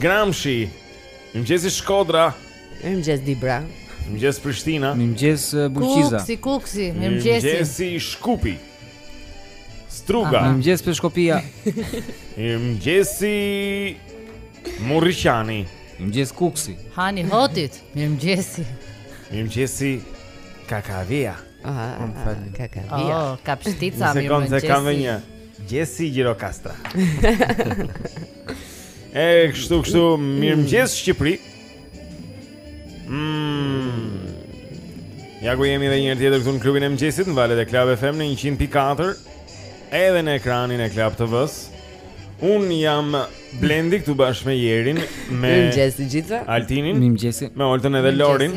Gramshi. Mëngjesi Shkodra. Mëngjes Dibra. Mëngjes Prishtina. Mëngjes Bulqiza. Kuksi, Kuksi, mëngjesi. Mëngjesi Shkupi. Struga. Mëngjes Peshkopia. Mëngjesi Muriqani. Mëngjes Kuksi. Hani i Hotit. Mëngjesi. Mëngjesi Kakavia. Ah, më falni. Ka ka. Oh, Kapshtica më. Sekond se kam një. Gjesi Gjirokastra. e kështu kështu mirëmëngjes Shqipëri. Mmm. Ja ku jemi dhe një herë tjetër këtu në klubin e mëngjesit Në valët e Klab FM në 100.4 Edhe në ekranin e Klab TV-së Unë jam Blendi këtu bashkë me Jerin Mëngjes të gjithë Altinin Me Oltën edhe Lorin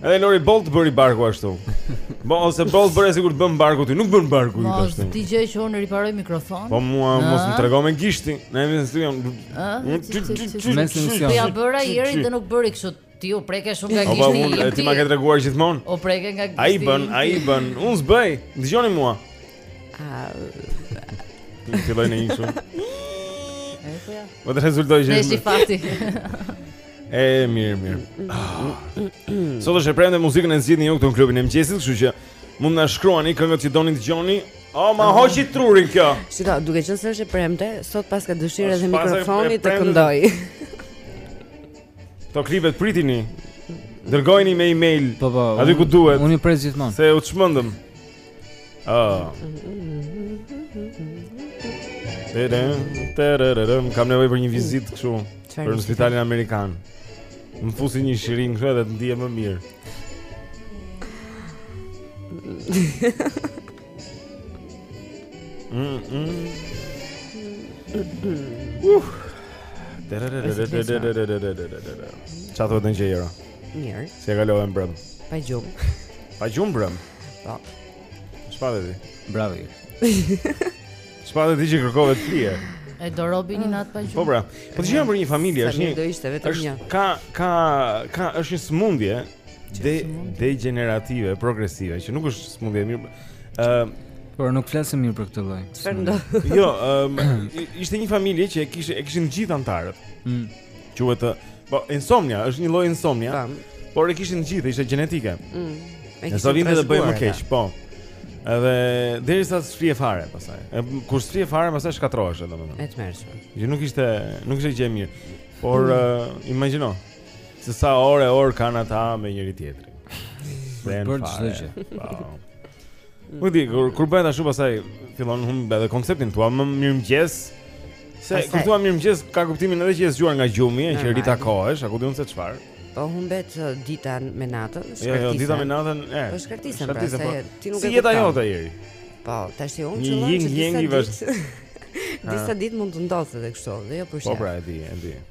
Edhe Lori Boll të bëri barku ashtu. Po ose Boll bëre sikur të bën barku ti, nuk bën barku ashtu. Po dëgjo që unë riparoj mikrofon. Po mua mos më trego me gishtin. Ne jemi në studio. Unë mes në mision. Ja bëra Jeri dhe nuk bëri kështu. Ti u preke shumë nga po, po, gishti. Po unë ti ma ke treguar gjithmonë. U preke nga gishti. Ai bën, ai bën. Unë s'bëj. Dëgjoni mua. Në filloj në ishë Më të rezultoj që ishë fati E, mirë, mirë Sot është e premte dhe muzikën e zgjidhni ju këtu në klubin e mëngjesit Kështu që mund na shkruani këngët që doni të dëgjoni O, oh, ma hoqi trurin kjo Shiko, duke qenë se është e premte Sot paska dëshirë dhe mikrofoni të këndoj Këto klipet pritni Dërgojni me e-mail. Po po. Aty ku duhet. Unë pres gjithmonë. Se u çmendëm. Oh. Kam nevojë për një vizitë kështu Për në spitalin amerikan Më fusin një shiringë kështu edhe të ndihem më mirë Mm -mm. Uh. Ça thotë Jera? Mirë Si e kalove mbrëmë Pa gjumë Pa gjumë mbrëmë Po. Çfarë ti? Bravo. Çfarë ti që kërkove të flije? E do robi një natë pa gjumë. Po pra. Po ti jam për një familje, është një. Do ishte vetëm një. Ka ka ka është një sëmundje de degjenerative, progresive, që nuk është sëmundje e mirë. Ë, por nuk flasim mirë për këtë lloj. Çfarë do? Jo, ë ishte një familje që e kishin e kishin të gjithë anëtarët. Mm. Quhet po insomnia, është një lloj insomnia. Tam. Por e kishin të gjithë, ishte gjenetike. Mm. E kishin. Ne sovim të bëjmë më keq, po. Edhe derisa të s'flije fare pastaj. Kur s'flije fare pastaj shkatërrohesh domethënë. E tmerrshme. Jo nuk ishte, nuk ishte gjë e mirë. Por mm. uh, imagjino se sa orë orë kanë ata me njëri tjetrin. Për të çdo gjë. Po. Nuk di, kur, kur bëhet ashtu pastaj fillon humb edhe konceptin thua më mirëmëngjes. Se kur thua mirëmëngjes ka kuptimin edhe që je zgjuar nga gjumi, që rita kohesh, a ku diun se çfarë. Po humbet uh, dita me natën, shkartisa. Jo, jo, dita me natën, e. Po shkartisa, pra, se po. ti nuk e kupton. Si jeta jote Jeri? Po, tash e unë çuan që disa ditë. Disa ditë mund të ndodhë edhe kështu, dhe jo për shkak. Po pra, e di, e di.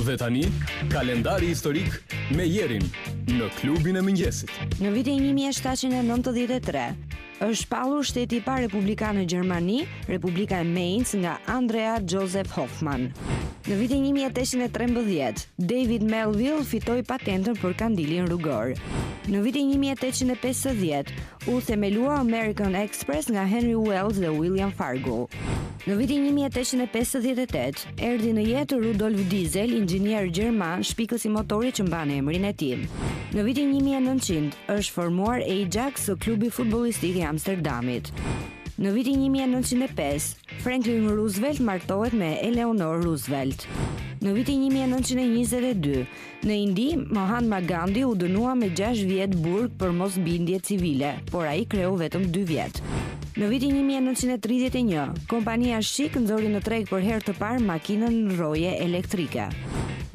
Dhe tani, kalendari historik me Jerin në klubin e mëngjesit. Në vitin 1793, është shpallur shteti i parë republikan në Gjermani, Republika e Mainz nga Andrea Joseph Hoffman. Në vitin 1813, David Melville fitoi patentën për kandilin rrugor. Në vitin 1850, U themelua American Express nga Henry Wells dhe William Fargo. Në vitin 1858, erdhi në jetë Rudolf Diesel, inxhinier gjerman, shpikës i motorit që mban emrin e tij. Në vitin 1900 është formuar Ajax, klubi futbollistik i Amsterdamit. Në vitin 1905, Franklin Roosevelt martohet me Eleanor Roosevelt. Në vitin 1922, Në Indi, Mahatma Gandhi u dënua me gjashtë vjet burg për mosbindje civile, por ai kreu vetëm dy vjet. Në vitin një mijë e nëntëqind e tridhjetë e një, kompania Schick nxori në treg për herë të parë makinën e rrojës elektrike.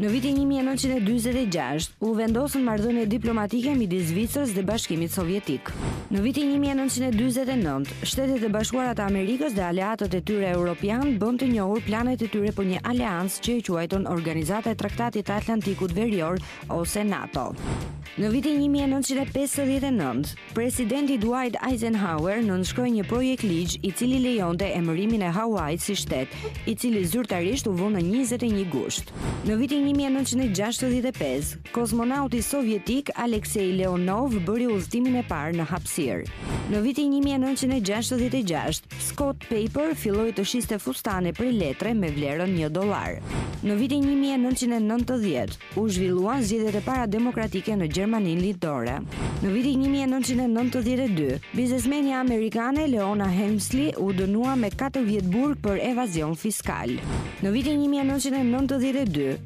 Në vitin një mijë e nëntëqind e dyzet e gjashtë, u vendosën marrëdhënie diplomatike midis Zvicrës dhe Bashkimit Sovjetik. Në vitin një mijë e nëntëqind e dyzet e nëntë, Shtetet e Bashkuara të Amerikës dhe aleatët e tyre europianë bënë të njohur planet e tyre për një aleancë që e quajtën Organizata e Traktatit të Atlantikut Verior ose NATO. Në vitin një mijë e nëntëqind e pesëdhjetë e nëntë, Presidenti Dwight Eisenhower nënshkroi një projektligj i cili lejonte emërimin e Hawait si shtet, i cili zyrtarisht u vu në njëzet e një gusht. Në vitin një mijë e nëntëqind e gjashtëdhjetë e pesë, Kozmonauti sovjetik Alexei Leonov bëri udhëtimin e parë në hapësirë. Në vitin një mijë e nëntëqind e gjashtëdhjetë e gjashtë, Scott Paper filloi të shiste fustane prej letre me vlerën një dollar. Në vitin një mijë e nëntëqind e nëntëdhjetë, u zhvilluan zgjedhjet e para demokratike në Gjermaninë Lindore. Në vitin një mijë e nëntëqind e nëntëdhjetë e dy, biznesmenja amerikane Leona Helmsley u dënua me katër vjet burg për evazion fiskal. Në vitin një mijë e nëntëqind e nëntëdhjetë e dy,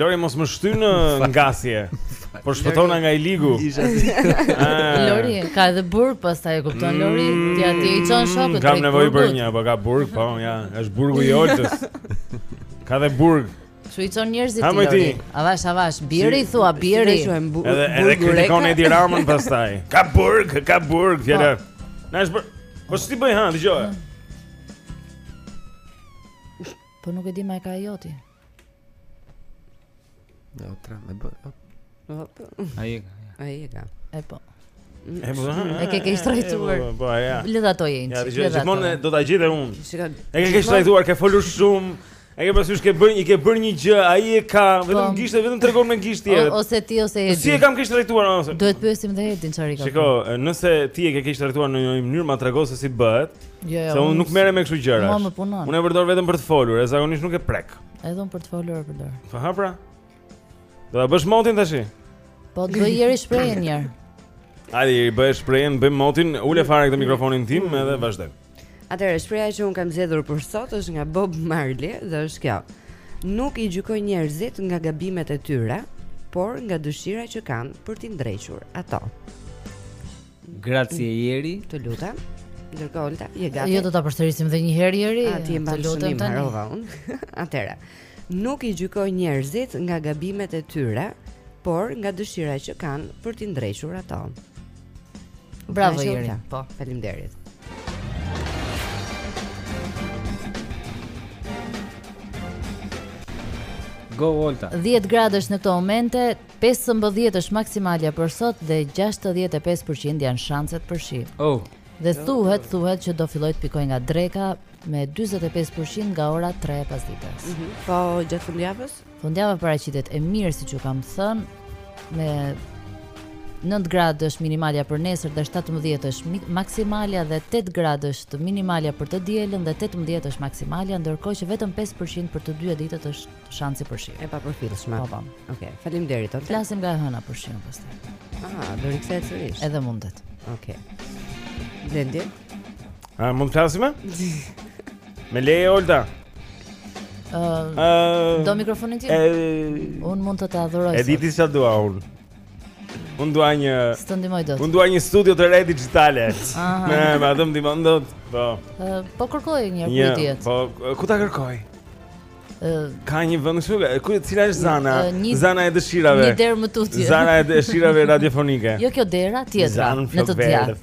Lori mos më shty në ngasje. Por shpëtona nga i ligu. Ah. Lori ka edhe burg pastaj e kupton Mm, Lori, ti atje i çon shokët. Kam nevojë për një, po ka burg, po, ja, është burgu i Oltës. Ka dhe burg. Kështu i çon njerëzit Ha, ti moj ti. Lori. Avash avash, biri i thua, biri. Edhe edhe kritikon Edi Ramën pastaj. Ka burg, ka burg, fjala. Na është bër. Po ç'ti bëj ha, dëgjoj. Po nuk e di më e ka e joti. Ja, o tram, e bërë. A i e ka, ja. A i e ka. E po. E po, e ke keqtrajtuar. Po, po, ja. Lëda to jenë. Ja, që gjithmonë do ta gjej unë. E ke keqtrajtuar, ke folur shumë. E ke pasur ke bërë një ke bërë një gjë, ai e ka po. vetëm po, gisht, vetëm tregon me gisht tjetrin. Ose ti ose Edi. Si e kam keqtrajtuar ose? Duhet pyesim dhe Edin çfarë ka. Shiko, nëse ti e ke keqtrajtuar në një mënyrë, ma tregon se si bëhet. Jo, jo. Se unë nuk merrem me kështu gjëra. Unë më punon. Unë e përdor vetëm për të folur, e zakonisht nuk e prek. Edhe unë për të folur e përdor. Po a pra. Do ta bësh motin tash? Po do Jeri shprehjen një herë. Hajde, bëj shprehjen, bëj motin, ule fare këtë mikrofonin tim mm. edhe vazhdo. Atëherë shprehja që un kam zgjedhur për sot është nga Bob Marley dhe është kjo. Nuk i gjykoj njerëzit nga gabimet e tyre, por nga dëshira që kanë për t'i ndrequr ato. Grazie Jeri. Të lutem. Ndërkohë Olta, je gati? Jo, do ta përsërisim edhe një herë Jeri. Ah, të lutem tani. Harrova un. Atëherë. Nuk i gjykoj njerëzit nga gabimet e tyre, por nga dëshira që kanë për t'i ndrequr ato. Bravo Jeri. Po, faleminderit. Go Olta. 10 gradë është në këto momente, Pesëmbëdhjetë është maksimalja për sot dhe gjashtëdhjetë e pesë për qind janë shanset për shi. Oh. Dhe thuhet, thuhet që do filloj të pikoj nga dreka me 45 për qind nga ora 3 e pasdites. Mm -hmm. Po gjatë fundjavës? Fundjava paraqitet e mirë siç ju kam thënë me 9 gradë është minimalja për nesër dhe 17 është maksimalja dhe 8 gradë është minimalja për të dielën dhe 18 është maksimalja, ndërkohë që vetëm 5% për të dyja ditët është shansi për shi. E papërfillshme. Po, po. Okej, okay. faleminderit. Okay. Flasim nga e hëna për shi pastaj. Ah, do rikthehet sërish. Edhe mundet. Okej. Okay. Blendi. A mund të flasim? Me leje Olta. Ëh, uh, do mikrofonin ti? Uh, un mund të ta dhuroj. E di ti çfarë dua un. Un dua një S'të ndihmoj dot. Un dua një studio të re digjitale. Me me atë ndihmon dot. Po. Ëh, po kërkoje në vend tjetër. Po, ku ta kërkoj? Ka një vend këtu, ku cila është zana? Një, zana e dëshirave. Një derë më tutje. Zana e dëshirave radiofonike. Jo kjo dera, tjetra, Zanë në të djathtë.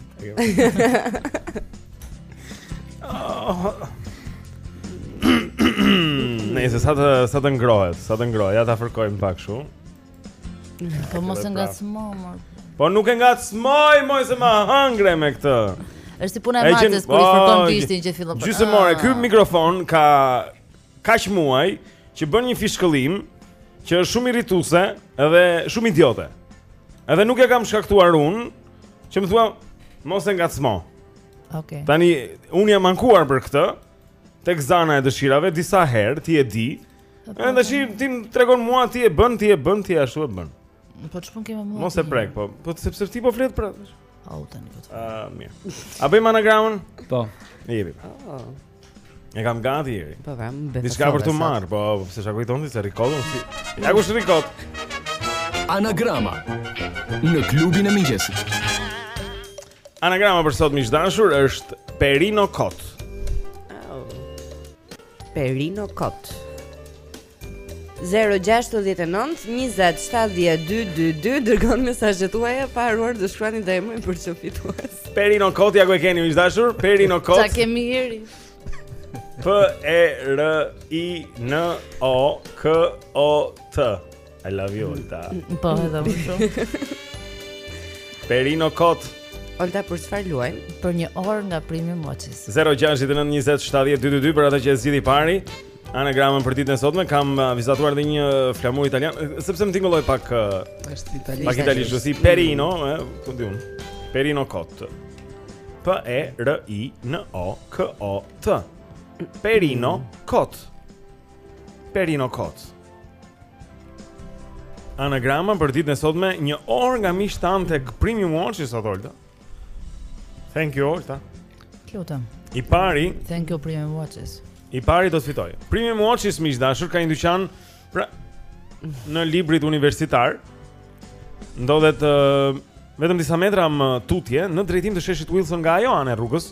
Nëse sa të sa të ngrohet, sa të ngrohet, ja ta fërkojmë pak kështu. Po mos e ngacmo, mor. Po nuk e ngacmoj, moj se më hangre me këtë. Është si puna e maces kur i fërkon gishtin që fillon. More, ky ah. mikrofon ka kaq muaj që bën një fishkëllim që është shumë irrituese dhe shumë idiote. Edhe nuk e kam shkaktuar unë, që më thua mos e ngacmo. Okej. Okay. Tani unë jam ankuar për këtë tek zana e dëshirave disa herë, ti e di. Edhe tashi ti tregon mua ti e bën, ti e bën, ti ashtu e bën. Po çfarë ke me mua? Mos e prek, po, po sepse ti po flet për atë. Au tani po. Ah, mirë. A bëjmë anagramën? Po. E jepi. Ah. E kam gati Jeri. Po kam befas. Diçka për të marr, po pse sa kujton ti se rikodo si. Ja kush rikot. Anagrama në klubin e mëngjesit. Anagrama për sot miq të dashur është Perino Kot. Perino Kot. Zero gjashtë dhjetë e nëntë njëzet shtatëdhjetë dy dy dy dërgon mesazhet tuaja pa harruar të shkruani dhe emrin për të fituar. Perino Kot ja ku e keni miq të dashur? Perino Kot. Çka kemi Jeri? P E R I N O K O T. I love you Olta. Po edhe më shumë. Perino Kot. Olta për çfarë luajmë? Për një orë nga Premium Watches. 069 20 70 222 për atë që e zgjidh i pari. Anagramën për ditën e sotme kam uh, vizatuar edhe një uh, flamur italian, uh, sepse më tingëlloi pak është italian. Pak italian, si Perino, ë, ku diun. Perino kot. P E R I N O K O T. Perino kot. Perino kot. Anagrama për ditën e sotme, një orë nga miqtë tanë te Premium Watches sot Thank you Olta. Lutem. I pari. Thank you Premium Watches. I pari do të fitojë. Premium Watches miq të dashur ka një dyqan pranë Librit universitar. Ndodhet uh, vetëm disa metra më tutje në drejtim të sheshit Wilson nga ajo ana e rrugës.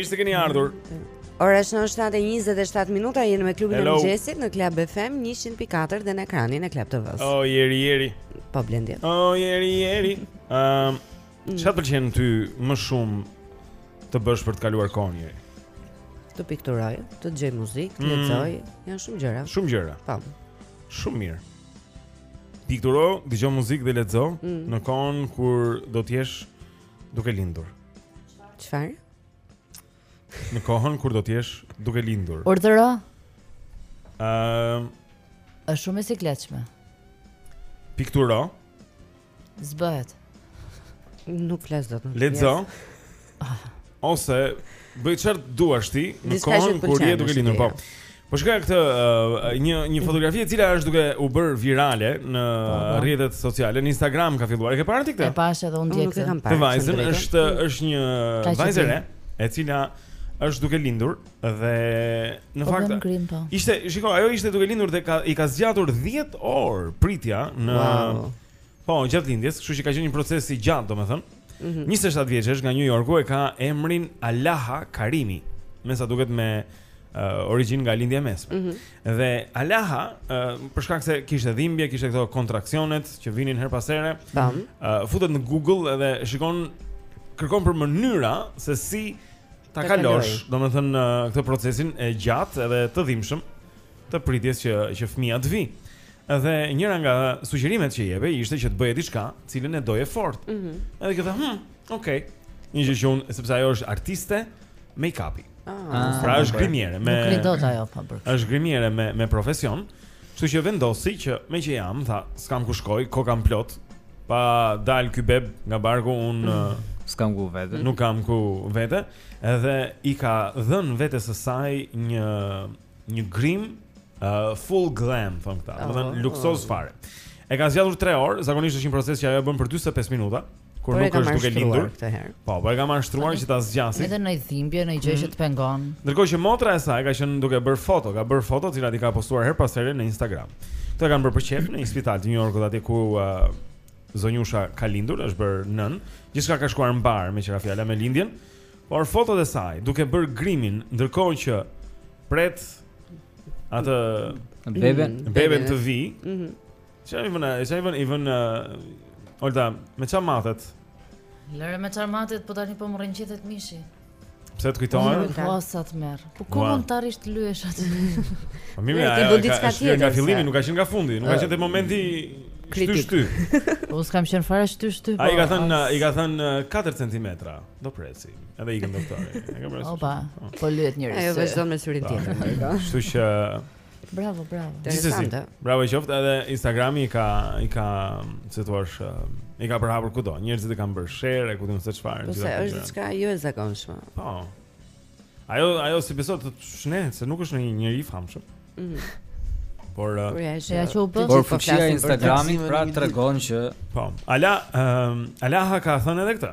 Mirë se keni ardhur. Ora është 7:27 minuta, jemi me klubin Hello. e mëngjesit në Club FM 104 dhe në ekranin e Club TV-s. Oh, jeri jeri. Po Blendi. Oh, jeri jeri. Ëm, um, Mm. Çfarë mm. pëlqen ty më shumë të bësh për të kaluar kohën Jeri? Të pikturoj, të dëgjoj muzikë, të mm. lexoj, janë shumë gjëra. Shumë gjëra. Po. Shumë mirë. Pikturo, dëgjo muzikë dhe lexo mm. në kohën kur do të jesh duke lindur. Çfarë? Në kohën kur do të jesh duke lindur. Urdhëro. Ëm. Ehm, uh, Është shumë e sikletshme. Pikturo. Zbëhet. Nuk flas dot. Lexo. Ose bëj çfarë duash ti në kohën kur je duke lindur. Po. Po shkoj këtë uh, një një fotografi e cila është duke u bërë virale në po, po. rrjetet sociale, në Instagram ka filluar. E ke parë ti këtë? E pashë edhe unë dje këtë. Vajza është është një vajzë e re e cila është duke lindur Dhe në po fakt grim, po. ishte, shiko, ajo ishte duke lindur dhe ka, i ka zgjatur 10 orë pritja në wow. Po, gjatë lindjes, kështu që ka qenë një proces i gjatë, domethënë. Mm -hmm. 27 vjeçe nga New Yorku e ka emrin Alaha Karimi, me sa duket me uh, origjinë nga Lindja e Mesme. Mm -hmm. Dhe Alaha, uh, për shkak se kishte dhimbje, kishte këto kontraksionet që vinin herë pas here, mm -hmm. uh, futet në Google dhe shikon kërkon për mënyra se si ta kalosh, domethënë këtë procesin e gjatë edhe të dhimbshëm të pritjes që që fëmija të vijë. Edhe njëra nga sugjerimet që jepej ishte që të bëje diçka, cilën e doje fort. Mm -hmm. Edhe kjo tha, "Hm, okay." Një gjë që unë, sepse ajo është artiste make-upi. Ah, pra është grimiere me Nuk do ajo pa bërë. Është grimiere me me profesion. Kështu që vendosi që meqë jam, tha, s'kam ku shkoj, kohë kam plot, pa dalë ky beb nga barku, unë mm. s'kam ku vete. Nuk kam ku vete, edhe i ka dhënë vetes së saj një një grim uh, full glam, thonë këta, oh, domethënë oh, luksoz oh. fare. E ka zgjatur 3 orë, zakonisht është një proces që ajo e bën për 45 minuta. Kur nuk është duke lindur këtë herë. Po, po e ka pas shtruar që ta zgjasi. Edhe në dhimbje, një gjë që të mhm. pengon. Ndërkohë që motra e saj ka qenë duke bërë foto, ka bërë foto cilat i ka postuar herë pas here në Instagram. Këto e kanë bërë për qejf në një spital të New Yorkut atje ku uh, zonjusha ka lindur, është bërë nënë. Gjithçka ka shkuar mbarë meqë ra fjala me lindjen. Por fotot e saj duke bërë grimin, ndërkohë që pret atë beben, beben të vijë. Mhm. Çfarë i vënë? Çfarë i vënë? I vënë uh, Olta, me çfarë matet? Lëre me çfarë matet, po tani po më rrëqethet mishi. Pse të kujtohen? Po sa sa të merr. Po ku mund të arrish të lyesh atë? Po mirë, ajo diçka tjetër. Është nga fillimi, nuk ka qenë nga fundi, nuk ka qenë te momenti kritik. Shty, shty. Unë s'kam qenë fare shty, shty. Ai po, ka thënë, i ka thënë 4 uh, cm. Do presi. Edhe ikën doktori. E ka presi. Opa. Po, po lyhet njerëz. Ajo vazhdon me syrin po. tjetër. Kështu që Bravo, bravo. Interesante. Bravo i qoftë, edhe Instagrami i ka i ka, si thua, i ka përhapur kudo. Njerëzit e kanë bërë share, ku di unë se çfarë. Po sepse është diçka jo e zakonshme. Po. Ajo ajo s'i besohet, shne, se nuk është një njeri i famshëm. Mhm. Por uh, ja që u bë. Por po fuqia e Instagramit pra tregon që po. Ala, um, Alaha ka thënë edhe këtë.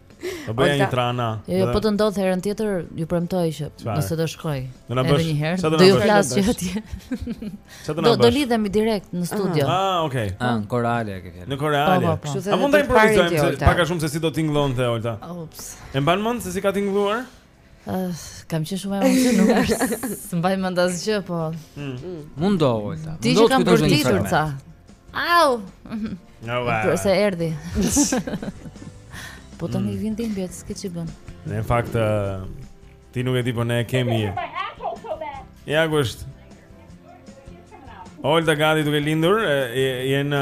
Po bëj një trana. Jo, jo, po të ndodh herën tjetër, ju premtoj që nëse do shkoj,. Do na bësh një herë. Do ju flas që atje. Çfarë do na bësh? Do lidhemi direkt në studio. Ah, okay. Ah, në korale ke qenë. Në korale. Po, po, po. A mund të improvizojmë pak a shumë se si do tingëllonte Olta? Ups. E mban mend se si ka tingëlluar? Kam qenë shumë e emocionuar. S'mbaj mend asgjë, po. Mm. Mm. Mundo, Olta. Ti që kam përtitur ca. Au. No, va. Për se erdhi. Po të mi mm. vindi në bjetë, s'ke që bën Në fakt, uh, ti nuk e ti po ne kemi Ja, ku është Ollë të gati duke lindur Je në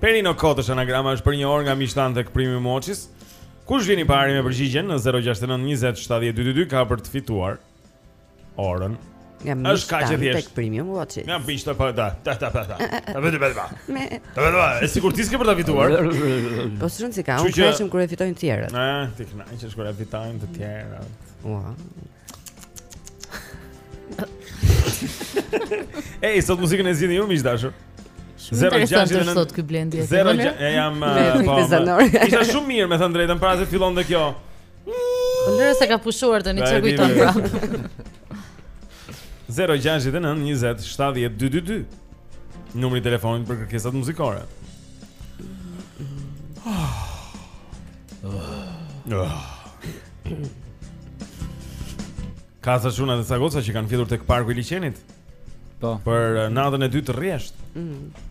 Peri Nokot është anagrama, është për një orë nga miqtë tanë tek Premium Watches. Kush vjen i pari me përgjigjen në 069 20 70 222 ka për të fituar orën. Nga miqtë tanë tek Premium Watches. Nga Mishtan pa da. Ta ta ta. Ta vetë vetë. Me. Ta vetë vetë. Është e sigurt ti s'ke për ta fituar. Po ç'rëndësi ka, unë kënaqem kur e fitojnë të tjerët. Ëh, ti kënaqesh kur e fitojnë të tjerët. Ua. Ej, sot muzikën e zgjidhni ju miq të dashur. Zero gjashtë nëntë sot ky Blendi. Zero gjashtë jam uh, po. Isha shumë mirë, me thënë të drejtën, para se të fillonte kjo. Po lëre se ka pushuar tani çka kujton prapë. 069 20 70 222 Numri i telefonit për kërkesat muzikore. Oh. Ka ca çuna dhe ca goca që kanë fjetur tek parku i liqenit Po Për eh, natën e dytë rresht mm.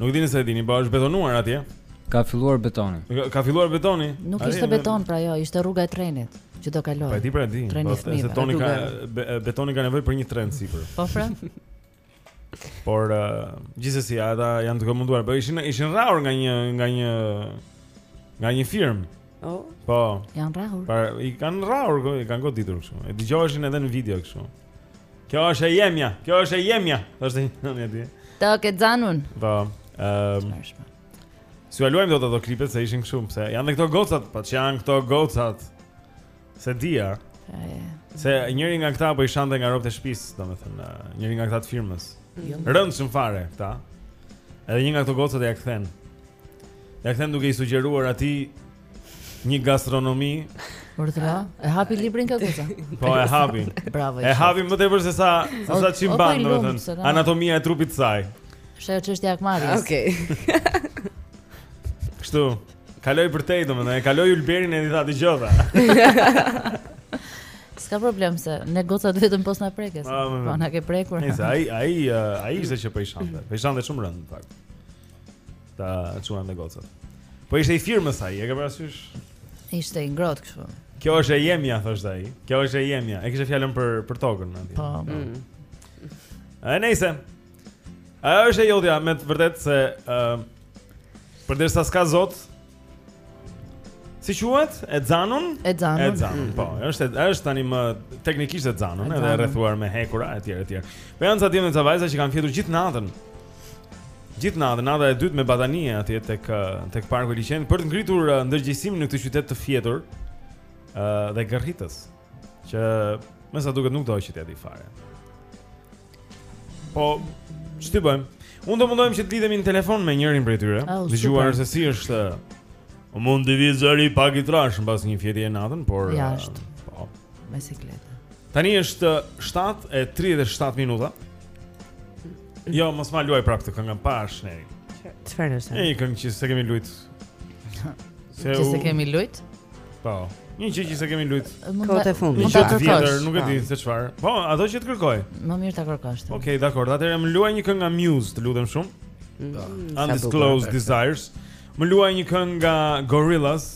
Nuk di nëse e dini, po është betonuar atje Ka filluar betoni Ka filluar betoni Nuk ishte beton pra jo, ishte rruga e trenit Që do kalojë Pa e ti pra e di Treni po, fmijëve Betoni ka nevojë për një tren sipër Po fra Por uh, gjithsesi ata janë duke u munduar, po ishin ishin rrahur nga një nga një nga një firmë. Oh. Po. Janë rrahur. Po i kanë rrahur, i kanë goditur kështu. E dëgjoheshin edhe në video kështu. Kjo është e jemja, kjo është e jemja, thoshte një nga dy. Ta ke zanun. Po. Ehm. Um, S'ua luajmë dot ato klipet se ishin kështu, pse janë këto gocat, po ç'janë këto gocat. S'e dija. Se njëri nga këta po i shante nga robt e shtëpisë, domethënë, njëri nga këta të firmës. Jo. Rëndshëm fare këta. Edhe një nga këto gocat ia kthen. Ia kthen duke i sugjeruar atij një gastronomi. Urdhra, e hapi librin kjo goca. Po e hapi. Bravo. E hapi më tepër se sa se sa ç'i mban, domethënë, anatomia e trupit të saj. Kjo është çështja e Akmarit. Okej. Kështu. Kaloi për te, domethënë, e kaloi Ulberin e i tha dëgjova. S'ka problem se ne gocat vetëm po s'na preke. Ah, po, po na ke prekur. Nejse ai ai eh, ai ishte që po i shante. Po i shante shumë rënd në fakt. Ta çuan me gocat. Po ishte i firmës ai, e ke parasysh? Ishte i ngrohtë kështu. Kjo është e jemja, thoshte ai. Kjo është e jemja. E kishte fjalën për për tokën aty. Po. Mm. A nejse Ajo është e jotja, me të vërdet se uh, përderisa s'ka zot Si quhet? E zanun? E zanun E zanun, po është, është tani më teknikisht e zanun e Edhe rrethuar me hekura e tjerë tjerë Po janë ca djem e ca vajza që kanë fjetur gjithë natën Gjithë natën, nata e dytë me batanije atje tek, tek parku i liqenit Për të ngritur ndërgjegjësimin në këtë qytet të fjetur uh, Dhe gërhitës Që me sa duket nuk do që t'ia dijë fare. Po, ç'të bëjmë? Unë do mundohem që të lidhemi në telefon me njërin prej tyre. Oh, Dëgjuar se si është uh, mund të vijë zëri pak i trash mbas një fjetjeje natën, por uh, jashtë. Uh, po, me sikletë. Tani është 7:37 uh, minuta. Jo, mos ma luaj prapë këtë këngën pash nderin. Çfarë është? Një këngë që s'e kemi luajt. S'e u... kemi luajt? Po. Një gjë që s'e kemi luajt. Kohët e fundit. Një gjë të vjetër, nuk e di se çfarë. Po, ato që të kërkoj. Më mirë ta kërkosh. Okej, okay, dakor. Atëherë më luaj një këngë nga Muse, të lutem shumë. Mm, Undisclosed Desires. Më luaj një këngë nga Gorillaz.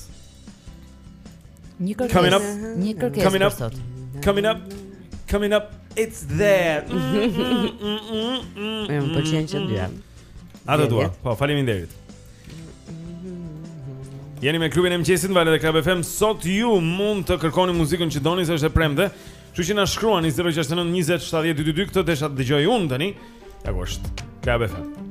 Një kërkesë. Coming up. Një kërkesë. Coming up. Coming up. Coming up. It's there. Më pëlqen që ndjen. A do të dua. Po, faleminderit. Jeni me klubin e mëngjesit në valët e Klab FM Sot ju mund të kërkoni muzikën që doni se është e premte Kështu që na shkruani 069 20 70 22 Këtë desha të dëgjoj unë tani Ja ku është Klab FM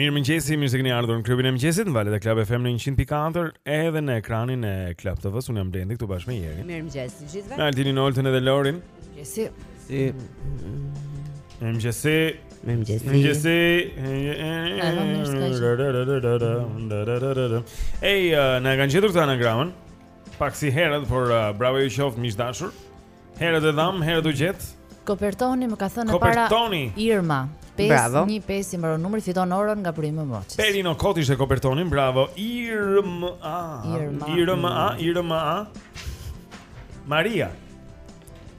Mirë mëngjesi, mirë se keni ardhur në klubin e mëngjesit në valët e Club FM në 100.4 edhe në ekranin e Club TV-s. Unë jam Blendi këtu bashkë me Jerin. Mirë mëngjes të gjithëve. Altinin, Oltën edhe Lorin. Mëngjesi. Si. Mëngjesi. Mëngjesi. Mëngjesi. Ej, na e kanë gjetur këtë anagramën. Pak si herët, por uh, bravo ju qoftë miq dashur. Herët e dham, herët u gjet. Kopertoni na ka thënë e para Irma. 515 i mbaron numri fiton orën nga Prime Emotions. Perino Kot ishte Kopertoni, bravo. Irma. Irma. Irma, Irma. Maria.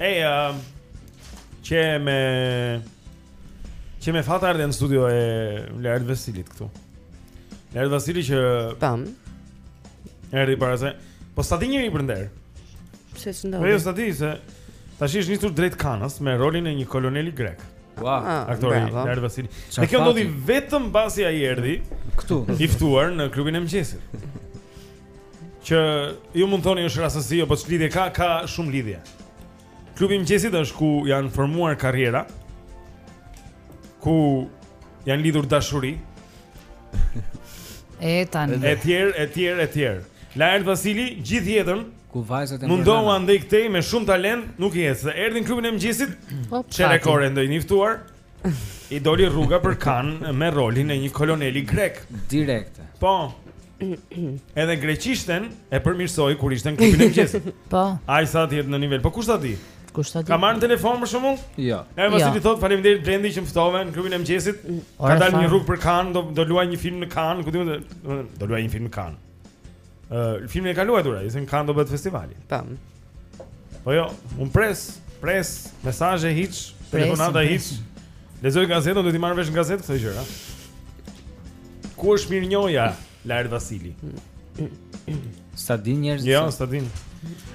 Ej, hey, uh, që me... Që me fat ardhja në studio e Laert Vasilit këtu. Laert Vasili që... Tam. Erdhi para se... Po s'ta di njeri për nder. Pse ç'ndodhi? Po jo s'ta di se... Tashi është nisur drejt Kanës me rolin e një koloneli grek. Ua, wow, ah, aktori Laert Vasili. Dhe kjo ndodhi vetëm pasi ai erdhi. Këtu. I ftuar në Klubin e Mëngjesit. Që ju mund të thoni është rastësi apo ç'lidhje ka ka shumë lidhje. Klubi i Mëngjesit është ku janë formuar karriera. Ku janë lidhur dashuri. E tani. Etj, etj, etj. Laert Vasili gjithë jetën ku vajzat e mundohej andej këtej me shumë talent, nuk i ecte. Erdhi në Klubin e Mëngjesit. Çelekore ndonjë i ftuar. I doli rruga për Kanë me rolin e një koloneli grek. Direkte. Po. Edhe greqishten e përmirësoi kur ishte në Klubin e Mëngjesit. Po. Ai s'ta di në nivel. Po kush ta di? Kush ta di? Ka marrë në telefon për shkakun? Jo. Edhe mos jo. të thotë faleminderit Blendi që më ftove në Klubin e Mëngjesit. Ka dalë një rrugë për Kanë, do do luaj një film në Kanë, ku di unë do luaj një film në kan. Ëh, filmin e ka luajtur ai, se në Cannes do bëhet festivali. Tam. Po jo, unë pres, pres, mesazhe hiç, telefonata hiç. Lexoj gazetën, do t'i marr vesh në gazetë këto gjëra. Ku është mirënjohja Laert Vasili? S'ta dinë njerëzit. Jo, s'ta dinë.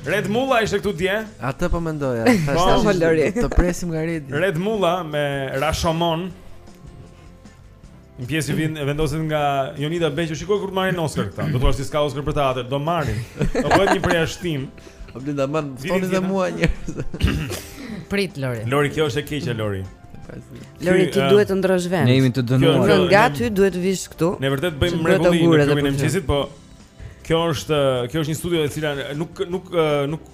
Red Mulla ishte këtu dje. Atë po mendoja. Po, po Lori. Të presim nga Redi. Red Mulla me Rashomon. Një pjesë vihet, vendoset nga Jonida Beqo, shikoji kur marrin Oscar këta. Do thuash ti s'ka Oscar për teatër, do marrin. Do bëhet një përjashtim. Po Blendi më ftoni dhe mua njëherë. Prit Lori. Lori kjo është e keqja Lori. Lori ti uh, duhet të ndrosh vend. Ne jemi të dënuar. Kjo, kjo, nga ty duhet të vish këtu. Ne vërtet bëjmë mrekulli në Klubin e Mëngjesit, po kjo është kjo është një studio e cila nuk nuk nuk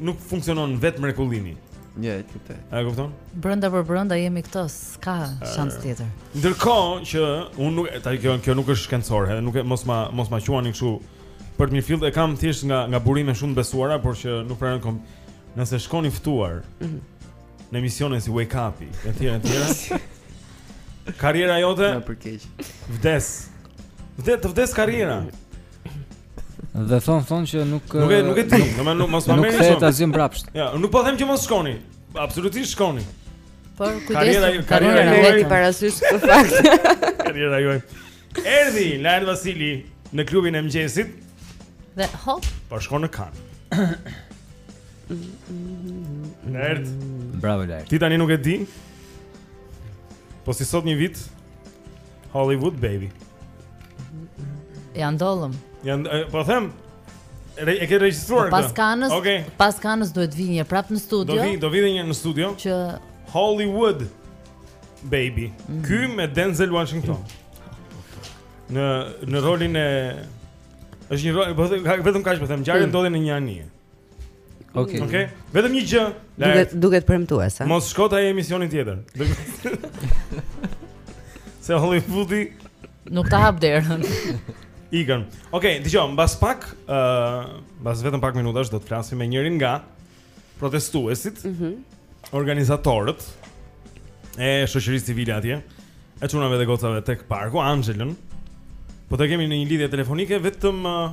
nuk funksionon vetëmrekullimi. Një e këtë. A e kupton? Brenda për brenda jemi këtu, s'ka shans tjetër. Ndërkohë që unë nuk ta kjo kjo nuk është shkencore, edhe nuk e mos ma mos ma quani kështu për të mirëfilltë, e kam thjesht nga nga burime shumë të besuara, por që nuk pranon kom. Nëse shkoni të ftuar mm -hmm. në emisione si Wake Up e tjera e tjera. Karriera jote? Ne për keq. Vdes. Vdes, të vdes karriera. Dhe thonë thonë që nuk Nuk e nuk e di, domethënë nuk mos më merrni. Nuk kthehet asgjë mbrapsht. Ja, nuk po them që mos shkoni. Absolutisht shkoni. Por kujdes, karriera e juaj parasysh këtë fakt. Karriera juaj. Erdhi Laert Vasili në Klubin e Mëngjesit. Dhe hop. Po shkon në Kanë. Laert. Bravo Laert. Ti tani nuk e di. Po si sot një vit Hollywood baby. Ja ndollëm. Ja po them pra, e ke regjistruar po këtë. Pas Kanës, okay. pas Kanës duhet të vish prapë në studio. Do vi, do vi një në studio. Që Hollywood baby. Mm. Ky me Denzel Washington. Në në rolin e është një rol, po vetëm kaq po them, ngjarja mm. ndodhi në një anije. Okej. Okay. Okej. Okay. Vetëm një gjë. Duket duket premtues, ha. Mos shko te emisioni tjetër. Se Hollywoodi nuk ta hap derën. Ikën. Okej, okay, dëgjo, mbas pak, ë, uh, mbas vetëm pak minutash do të flasim me njërin nga protestuesit. Mhm. Mm organizatorët e shoqërisë civile atje, e çunave dhe gocave tek parku Anxhelën. Do ta kemi në një lidhje telefonike vetëm uh,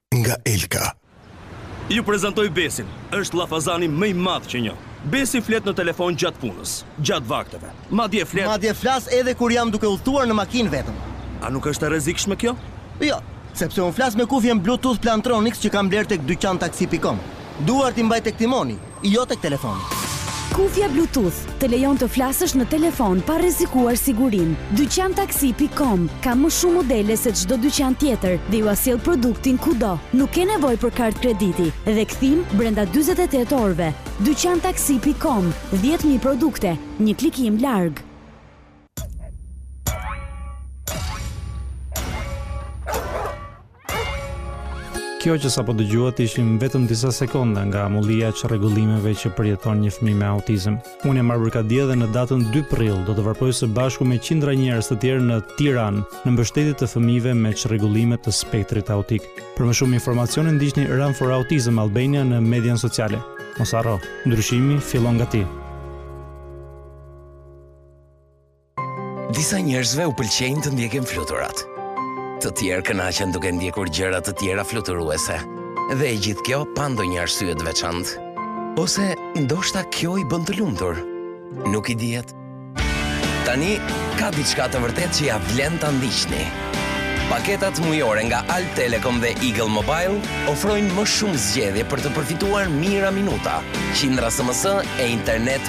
nga Elka. Ju prezantoj Besin, është llafazani më i madh që njoh. Besi flet në telefon gjatë punës, gjatë vakteve, madje flet. Madje flas edhe kur jam duke udhëtuar në makinë vetëm. A nuk është e rrezikshme kjo? Jo, sepse unë flas me kufjen Bluetooth Plantronics që kam blerë tek dyqantaksi.com. Duart i mbaj tek timoni, jo tek telefoni. Kufja Bluetooth të lejon të flasësh në telefon pa rrezikuar sigurinë. Dyqantaksi pikë kom ka më shumë modele se çdo dyqan tjetër dhe jua sjell produktin kudo. Nuk ke nevojë për kartë krediti dhe kthim brenda dyzet e tetë orëve. Dyqantaksi pikë kom, dhjetë mijë produkte, një klikim larg. Kjo që sapo dëgjuat ishin vetëm disa sekonda nga amullia e çrregullimeve që përjeton një fëmijë me autizëm. Unë jam Arbër Kadia dhe në datën 2 prill do të vrapoj së bashku me qindra njerëz të tjerë në Tiranë në mbështetje të fëmijëve me çrregullime të spektrit autik. Për më shumë informacione ndiqni Run for Autism Albania në median sociale. Mos harro, ndryshimi fillon nga ti. Disa njerëzve u pëlqejnë të ndjekin fluturat. Të tjerë kënaqen duke ndjekur gjëra të tjera fluturuese. Dhe e gjithë kjo pa ndonjë arsye të veçantë. Ose ndoshta kjo i bën të lumtur. Nuk i dihet. Tani ka diçka të vërtetë që ia vlen ta ndiqni. Paketat mujore nga ALBtelecom dhe Eagle Mobile ofrojnë më shumë zgjedhje për të përfituar mijëra minuta, qindra SMS e internet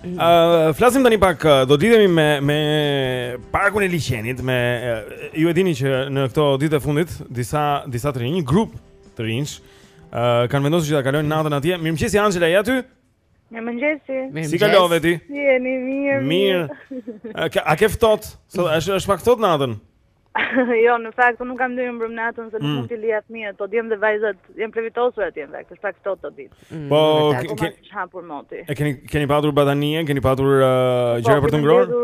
Uh, flasim tani pak uh, do të lidhemi me me parkun e liqenit me uh, ju e dini që në këto ditë e fundit disa disa të rinj një grup të rinjsh uh, kanë vendosur që ta kalojnë natën atje mirëmëngjes Anxhela je aty mirëmëngjes si kalove ti jeni mirë mirë a ke ftohtë sot është është pak ftohtë natën jo, në fakt, unë nuk kam ndenjur mbrëm natën, se nuk mm. mund t'i lija fëmijët, po djem dhe vajzat janë plevitosur aty, ka qenë pak ftohtë këto ditë. Mm. Po, e keni, keni patur batanije, keni patur uh, po, gjëra për t'u ngrohur?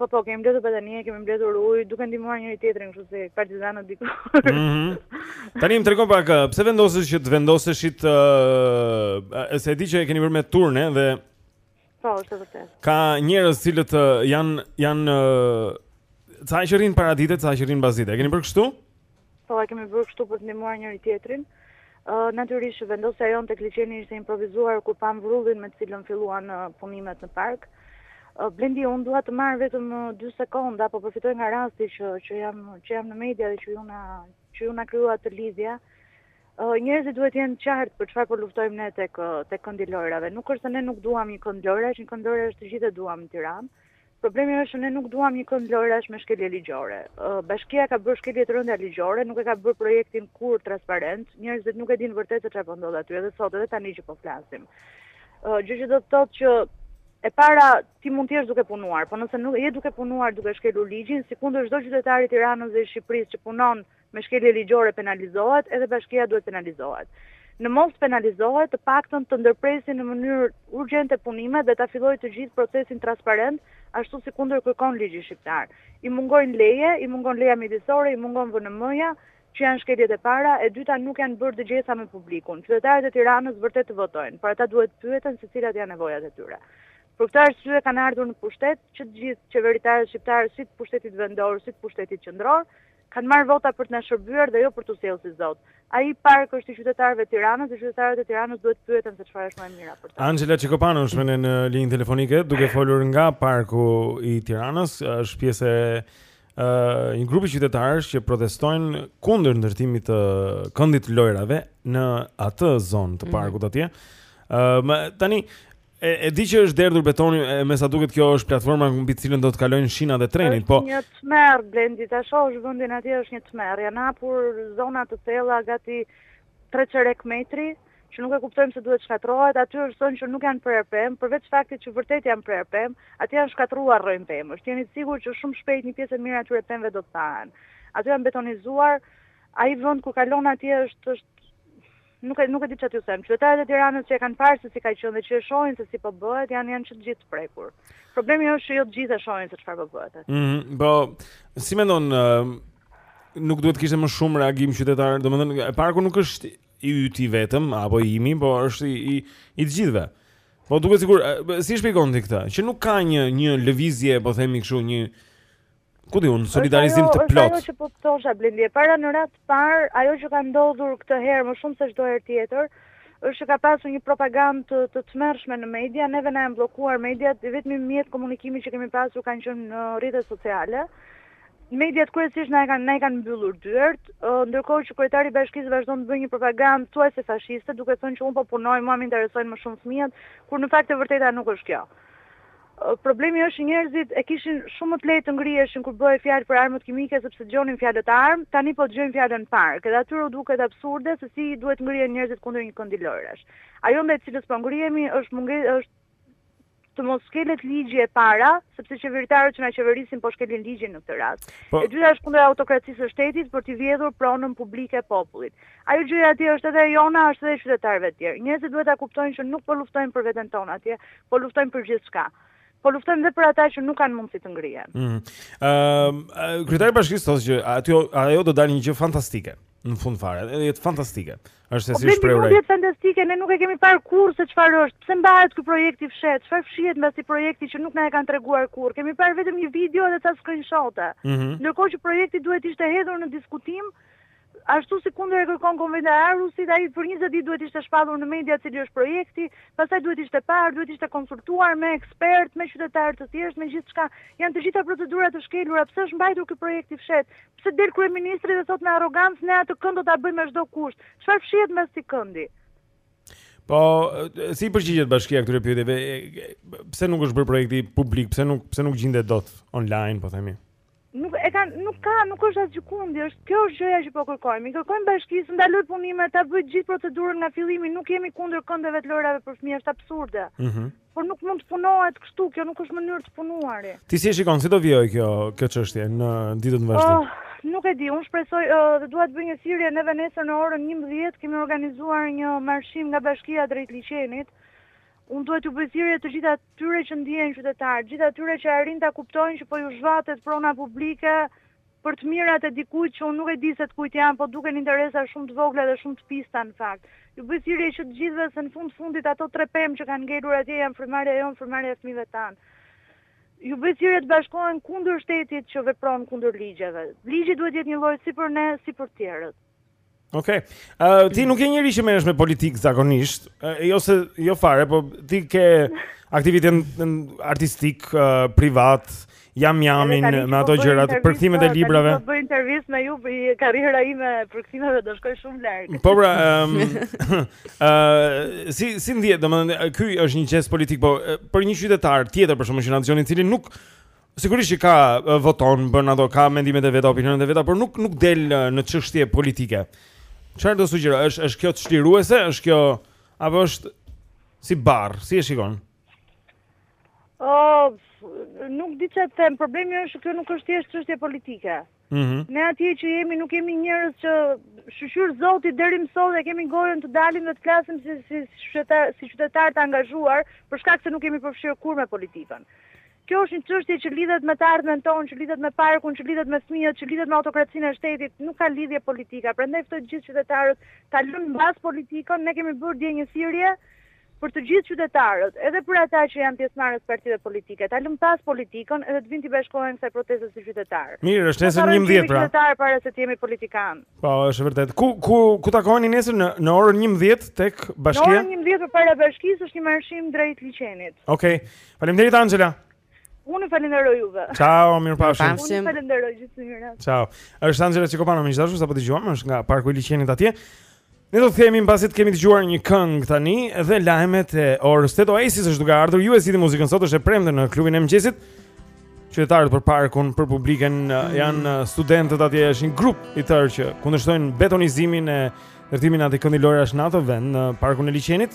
Po, po, kemi mbledhur batanije, kemi mbledhur ujë, duke ndihmuar njëri tjetrin, kështu si partizanët dikur. Mm -hmm. Tani më trego pak, uh, pse vendosët që të vendoseshit, uh, se e di që e keni bërë me turne dhe Po, është e vërtetë. Ka njerëz të cilët janë janë ca që rrin paradite, ca që rrin pasdite. E keni bërë kështu? Po, e kemi bërë kështu për të ndihmuar njëri tjetrin. Ë uh, natyrisht vendosja jonë tek liqeni ishte e improvizuar kur pamë vrullin me të cilin filluan uh, punimet në park. Uh, Blendi, unë dua të marr vetëm 2 sekonda, po përfitoj nga rasti që që jam që jam në media dhe që ju na që ju na krijuat te lidhja. Njerëzit duhet të jenë të qartë për çfarë po luftojmë ne tek tek këndi i lojrave. Nuk është se ne nuk duam një kënd lojrash, një kënd lojrash të gjithë e duam në Tiranë. Problemi është që ne nuk duam një kënd lojrash me shkelje ligjore. Bashkia ka bërë shkelje të rënda ligjore, nuk e ka bërë projektin kurrë transparent, njerëzit nuk e dinë vërtet se çfarë po ndodh aty edhe sot edhe tani që po flasim. Gjë që do të thotë që e para ti mund të jesh duke punuar, por nëse nuk je duke punuar duke shkelur ligjin, sikundër çdo qytetar i Tiranës dhe i Shqipërisë që punon Me shkelje ligjore penalizohet edhe bashkia duhet penalizohet. Në mos penalizohet, të paktën të ndërpresë në mënyrë urgjente punimet dhe ta fillojë të gjithë procesin transparent ashtu sikundër kërkon ligji shqiptar. I mungojnë leje, i mungon leja mjedisore, i mungon VNM-ja, që janë shkeljet e para, e dyta nuk janë bërë dëgjesa me publikun. Qytetarët e Tiranës vërtet të votojnë, por ata duhet pyeten se cilat janë nevojat e tyre. Për këtë arsye kanë ardhur në pushtet që të gjithë qeveritarët shqiptarë si të pushtetit vendor, si të pushtetit qendror, Kanë marrë vota për të na shërbyer dhe jo për t'u sjellë si zot. Ai park është i qytetarëve të Tiranës dhe qytetarët e Tiranës duhet të pyeten se çfarë është më e mira për ta. Anxhela Çikopano është me ne në linjë telefonike duke folur nga parku i Tiranës, është pjesë e ë uh, një grupi qytetarësh që protestojnë kundër ndërtimit të këndit të lojrave në atë zonë të mhm. parkut atje. Ë uh, tani E, e di që është derdhur betoni, e, me sa duket kjo është platforma mbi të cilën do të kalojnë shinat e trenit, po. Është një tmerr Blendi, ta shohësh vendin atje është një tmerr. Janë hapur zona të thella gati 3 çerek metri, që nuk e kuptojmë pse duhet shkatërrohet, ata thonë që nuk janë prerë pemë, përveç faktit që vërtet janë prerë pemë, aty janë shkatërruar rrënjë pemësh. Është jini të sigurt që shumë shpejt një pjesë e mirë e atyre pemëve do të thahen. Aty janë betonizuar, ai vend ku kalon atje është është Nuk e nuk e di ça t'ju them. Qytetarët e Tiranës që e kanë parë se si ka qenë dhe që e shohin se si po bëhet, janë janë që të gjithë të prekur. Problemi është që jo të gjithë e shohin se çfarë po bëhet. Ëh, mm -hmm, po si mendon uh, nuk duhet të kishte më shumë reagim qytetar, domethënë e parku nuk është i yti vetëm apo i imi, po është i i, i të gjithëve. Po duket sikur si e shpjegon ti këtë, që nuk ka një një lëvizje, po themi kështu, një Ku di unë, solidarizim të plot. Ajo që po të thosha Blendi, e para në radhë të parë, ajo që ka ndodhur këtë herë më shumë se çdo herë tjetër, është që ka pasur një propagandë të, të tmerrshme në media, neve na janë bllokuar mediat, dhe i vetmi mjet komunikimi që kemi pasur kanë qenë në rrjetet sociale. Mediat kryesisht na kanë na kanë mbyllur dyert, ndërkohë që kryetari i bashkisë vazhdon të bëjë një propagandë thuajse fashiste, duke thënë që unë po punoj, mua më interesojnë më shumë fëmijët, kur në fakt e vërteta nuk është kjo. Problemi është që njerëzit e kishin shumë më të lehtë të ngriheshin kur bëhej fjalë për armët kimike sepse dëgjonin fjalët armë, tani po dëgjojnë fjalën park. Edhe atyre u duket absurde se si duhet të ngrihen njerëzit kundër një këndi lojërash. Ajo ndaj të cilës po ngrihemi është mungesë është të mos shkelet ligji e para, sepse qeveritarët që na qeverisin po shkelin ligjin në këtë rast. Po... E dyta është kundër autokracisë së shtetit për t'ia vjedhur pronën publike popullit. Ajo gjëja atje është edhe e jona, është edhe e qytetarëve të tjerë. Njerëzit duhet ta kuptojnë që nuk po luftojmë për veten tonë atje, po luftojmë për gjithçka. Po luftojmë dhe për ata që nuk kanë mundësi të ngrihen. Ëm, mm. uh, uh, kryetari i bashkisë thotë që aty ajo do dalë një gjë fantastike në fund fare. Edhe të jetë fantastike. Është po, siç është shprehur. Po të jetë fantastike, ne nuk e kemi parë kurrë se çfarë është. Pse mbahet ky projekt i fshehtë? Çfarë fshihet mbas këtij projekti që nuk na e kanë treguar kurrë? Kemi parë vetëm një video dhe ca screenshot-e. Mm -hmm. Ndërkohë që projekti duhet të ishte hedhur në diskutim Ashtu sikundër e kërkon Konventa e Aarhusit, ai për njëzet ditë duhet të ishte shpallur në media cili është projekti, pastaj duhet të ishte parë, duhet të ishte konsultuar me ekspertë, me qytetarë të thjeshtë, me gjithçka. Janë të gjitha procedura të shkelura, pse është mbajtur ky projekt i fshehtë? Pse del kryeministri dhe thotë me arrogancë ne atë kënd do ta bëjmë me çdo kusht? Çfarë fshihet mbas këtij këndi? Po, si u përgjigjet bashkia këtyre pyetjeve? Pse nuk është bërë projekti publik? Pse nuk pse nuk gjendet dot online, po themi? Nuk e kanë, nuk ka, nuk është asgjëkundi, është kjo është gjëja që po kërkojmë. I kërkojmë bashkisë të ndalojë punimet, ta bëjë gjithë procedurën nga fillimi, nuk jemi kundër këndeve të lojërave për fëmijë, është absurde. Ëh. Mm Por nuk mund të punohet kështu, kjo nuk është mënyrë të punuari. Ti si e shikon si do vijojë kjo kjo çështje në ditët në vazhdim? Oh, nuk e di, unë shpresoj uh, dhe dua të bëj një thirrje neve nesër në orën 11 kemi organizuar një marshim nga bashkia drejt liqenit Unë dua t'ju bëj thirrje të gjithë atyre që ndihen qytetarë, të gjithë atyre që arrijnë ta kuptojnë që po ju zhvatet prona publike për të mirat e dikujt që unë nuk e di se të kujt janë, po duken interesa shumë të vogla dhe shumë të pista në fakt. Ju bëj thirrje që të gjithëve se në fund të fundit ato tre pemë që kanë ngelur atje janë frymëmarrja jonë, frymëmarrja e fëmijëve tanë. Ju bëj thirrje të bashkohen kundër shtetit që vepron kundër ligjeve. Ligji duhet të jetë njëlloj si për ne, si për të tjerët. Okej. Okay. Uh, ti nuk je njeri që merresh me politikë zakonisht, uh, ose jo fare, po ti ke aktivitet artistik uh, privat, Yam Yamin me ato gjërat, përkthimet e librave. Po bëj intervistë me ju, karriera ime e përkthimeve do shkoj shumë larg. Po pra, ëm um, uh, si si ndihet, domethënë ky është një gjest politik, po për një qytetar tjetër për shembull që na dëgjon i cili nuk Sigurisht që ka voton, bën ato, ka mendimet e veta, opinionet e veta, por nuk nuk del në çështje politike. Çfarë do sugjeroje? Është është kjo çliruese? Është kjo apo është si barrë? Si e shikon? Ëh, nuk di çfarë të them. Problemi është që kjo nuk është thjesht çështje politike. Mhm. Ne atje që jemi nuk jemi njerëz që shyqyr zotit deri më sot e kemi gojën të dalim dhe të flasim si si qytetarë si qytetarë të angazhuar, për shkak se nuk jemi përfshirë kurrë me politikën. Kjo është një çështje që lidhet me të ardhmen tonë, që lidhet me parkun, që lidhet me fëmijët, që lidhet me autokracinë e shtetit, nuk ka lidhje politika. Prandaj ftoj të gjithë qytetarët ta lënë mbas politikën, ne kemi bërë dje një thirrje për të gjithë qytetarët, edhe për ata që janë pjesëmarrës të partive politike, ta lënë pas politikën edhe të vijnë t'i bashkohen kësaj proteste si qytetarë. Mirë, është nesër 11 pra. Qytetarë para se të jemi politikanë. Po, është e vërtetë. Ku ku ku takoheni nesër në në orën 11 tek bashkia? Në orën 11 përpara bashkisë është një marshim drejt liqenit. Okej. Okay. Faleminderit Anxhela. Unë falënderoj juve. Ciao, mirupafshim. Unë falënderoj gjithë të mirat. Ciao. Është Anxhela Çikopano miq të dashur, sapo dëgjuam, është nga Parku i Liqenit atje. Ne do të kthehemi mbasi të kemi dëgjuar një këngë tani dhe lajmet e orës 8 Oasis është duke ardhur. Ju e zgjidhni muzikën sot është e premte në klubin e mëngjesit. Qytetarët për parkun, për publiken mm. janë studentët atje, është një grup i tërë që kundërshtojnë betonizimin e ndërtimin e atij këndi lojërash në atë vend në parkun e Liqenit.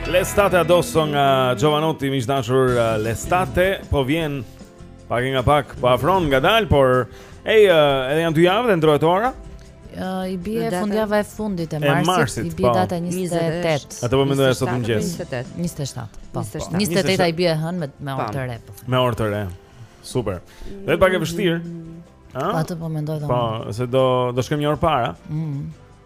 L'estate addosso nga Jovanotti, miq të dashur uh, l'estate, po vjen pak e nga pak, po afron ngadalë, por ej, uh, edhe janë dy javë dhe ndrrohet ora? Uh, I bje data... fundjava e fundit e marsit, e marsit i bje po. data 28. Atë po mendoja sot në mëngjes? 27. 27, po. 27. 28-a i bje e hënë me, me orë të re. Po. Me orë të re, super. Dhe pak e vështirë. Mm. A? Pa po, të po mendoj dhe më. Po, se do, do zgjohemi një orë para. Mm.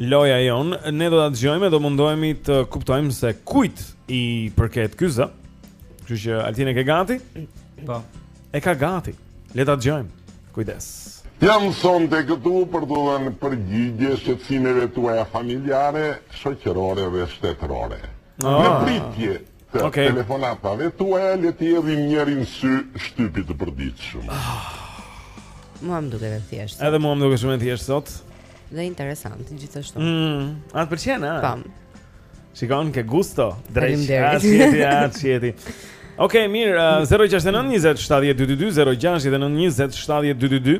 loja jonë, ne do ta dëgjojmë e do mundohemi të kuptojmë se kujt i përket ky zë. Kështu që Altin e ke gati? Po. E ka gati. Le ta dëgjojmë. Kujdes. Jam sonte këtu për t'u dhënë përgjigje shqetësimeve tuaja familjare, shoqërore dhe shtetërore. Ah. Në pritje, Të okay. telefonatave tuaja le t'i hedhim njërin sy shtypit të përditshëm. Ah. Mua më duket e thjeshtë. Edhe mua më duket shumë e thjeshtë sot. Dhe interesant gjithashtu. Mm, a të pëlqen, a? Pam. Shikon ke gusto, drejt. Faleminderit. Atë Ok, mirë, uh, 069 20 70 222 069 20 70 222.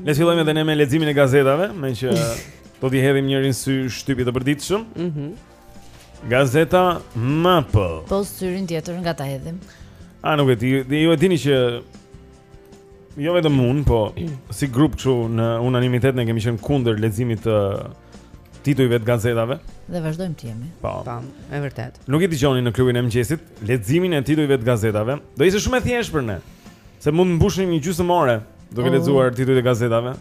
Le të fillojmë edhe ne me leximin e gazetave, meqë do t'i hedhim njërin sy shtypit të përditshëm. Mhm. Mm Gazeta Mapo. Po syrin tjetër nga ta hedhim. A nuk e di, ju e dini që jo vetëm unë, po si grup kështu në unanimitet ne kemi qenë kundër leximit të titujve të gazetave. Dhe vazhdojmë të jemi. Po. Po, e vërtetë. Nuk i dëgjoni në klubin e mëngjesit leximin e titujve të gazetave. Do ishte shumë e thjeshtë për ne. Se mund të mbushnim një gjysmë ore duke oh. lexuar titujt e gazetave.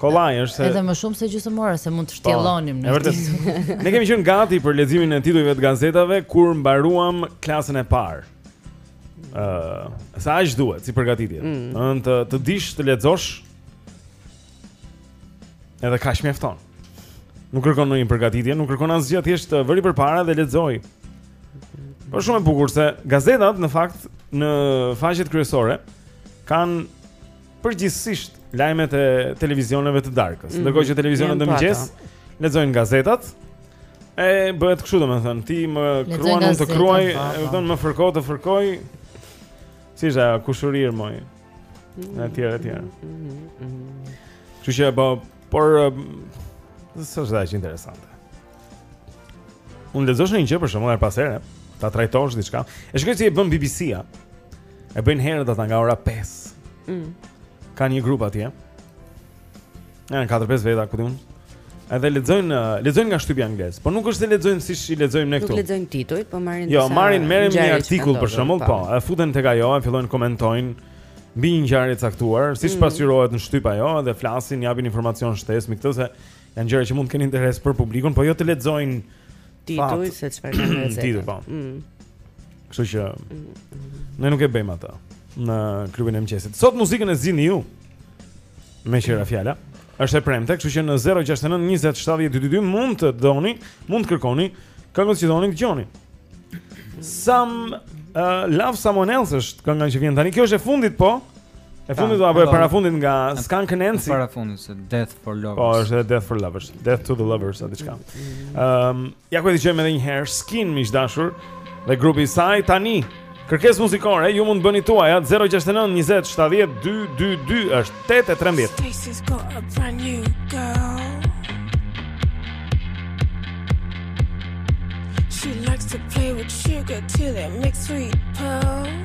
Kollaj është se Edhe më shumë se gjysmë ore se mund të po, shtjellonim në vërtetë. Ne kemi qenë gati për leximin e titujve të gazetave kur mbaruam klasën e parë. Ëh, uh, sa aq duhet si përgatitje. Mm. Ëh, të të dish të lexosh. Edhe kaq mjafton. Nuk kërkon ndonjë përgatitje, nuk kërkon asgjë, thjesht vëri përpara dhe lexoji. Po shumë e bukur se gazetat në fakt në faqet kryesore kanë Përgjithsisht lajmet e televizioneve të darkës, mm, ndërkohë që televizionet në mëngjes lexojnë gazetat. E bëhet kështu domethënë, ti më kruan unë të kruaj, po, po. domethënë më fërko të fërkoj. Si është ajo kushurira moj? Etj etj. Ju sheh po por s'është interesante. Të lexosh një gjë për shembull herë pas here, ta trajtosh diçka. E shikoj si e bën BBC-ja. E bëjnë herët ata nga ora 5. Mm. Ka një grup atje. Janë 4-5 veta këtu. Edhe lexojnë, lexojnë nga shtypi anglez, por nuk është se lexojnë siç i lexojmë ne këtu. Nuk lexojnë tituj, po marrin jo, disa. Jo, marrin marrin një artikull për shembull, po, e futen tek ajo, e fillojnë komentojnë mbi një ngjarje të caktuar, siç mm. pasqyrohet në shtyp ajo, edhe flasin, japin informacion shtesë me këtë se Janë gjëra që mund të kenë interes për publikun, po jo të lexojnë tituj se çfarë kanë rëndësi. Tituj po. Mm. Kështu që ne nuk e bëjmë atë në klubin e mëngjesit. Sot muzikën e zgjidhni ju. Meqë ra fjala. Është e premte, kështu që në 069 20 70 222 mund të doni, mund të kërkoni këngët që doni të dëgjoni. Some uh, Love Someone Else është kënga që vjen tani. Kjo është e fundit po. E fundit apo e parafundit nga Skunk Anansie. Parafundit se Death for Lovers. Po, është Death for Lovers. Death to the Lovers atë çka. Ehm, um, ja ku e dëgjojmë edhe një herë Skin miq dashur dhe grupi i saj tani. Kërkesë muzikore, ju mund të bëni tuajat 069 20 70 222 është 8 e 13. Stacy's got a brand new girl. She likes to play with sugar till it makes sweet pearls.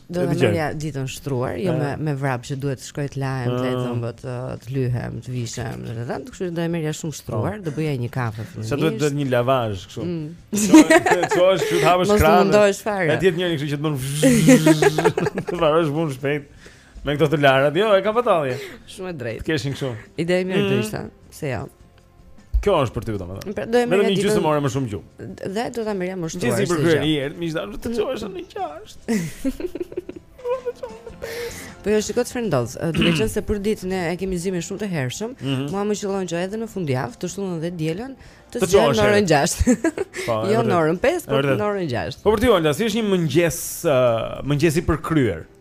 Do ta merrja ditën shtruar, jo me me vrap që duhet të shkoj të lahem, të lexoj mbot, të lyhem, të vishem, do të thënë, kështu që do e merrja shumë shtruar, po. do bëja një kafe fëmijë. Sa duhet të bëj një lavazh kështu. Mm. Kjo është që hapësh krahun. Mos mundohesh fare. Ja diet njëri kështu që të bën. Të varosh shumë shpejt. Me këto të larat, jo, e ka fatallje. Shumë e drejtë. Të qeshin kështu. Ide e mirë do mm. ishte, se jo. Kjo është për ty domethënë. Pra, do e merrje një gjysmë ore më shumë gjumë. Dhe do ta merrja më shumë. Gjithsesi përkryer njëherë, miq të dashur, të çohesh në 6. Po jo shikoj çfarë ndodh. Duke qenë se për ditë ne e kemi zgjimin shumë të hershëm, mhm. mua më qellon që edhe në fundjavë, të shtunën dhe të dielën, të zgjohem në orën 6. Po, jo në orën 5, por në orën 6. Po për ty Olga, si është një mëngjes, mëngjesi i përkryer?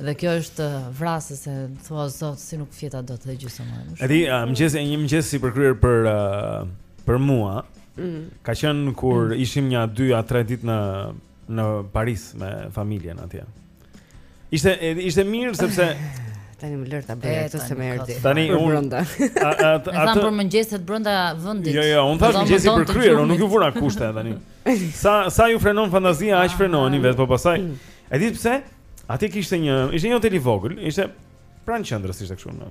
Dhe kjo është vrasëse se thua zot, si nuk fjeta dot dhe gjysëm ore. E di, uh, mëngjesi një mëngjes i përkryer për uh, për mua. Mm. Ka qenë kur mm. ishim një 2 a 3 ditë në në Paris me familjen atje. Ishte ishte mirë sepse tani më lër ta bëj atë se më erdhi. Tani unë thashë thashë thashë për mëngjeset brenda vendit. Jo, jo, unë thash mëngjesi i përkryer, unë nuk ju vura kushte tani. Sa sa ju frenon fantazia, aq frenoni ah. veten po pastaj. Mm. E di pse? Atje kishte një, ishte një hotel i vogël, ishte pranë qendrës ishte kështu në.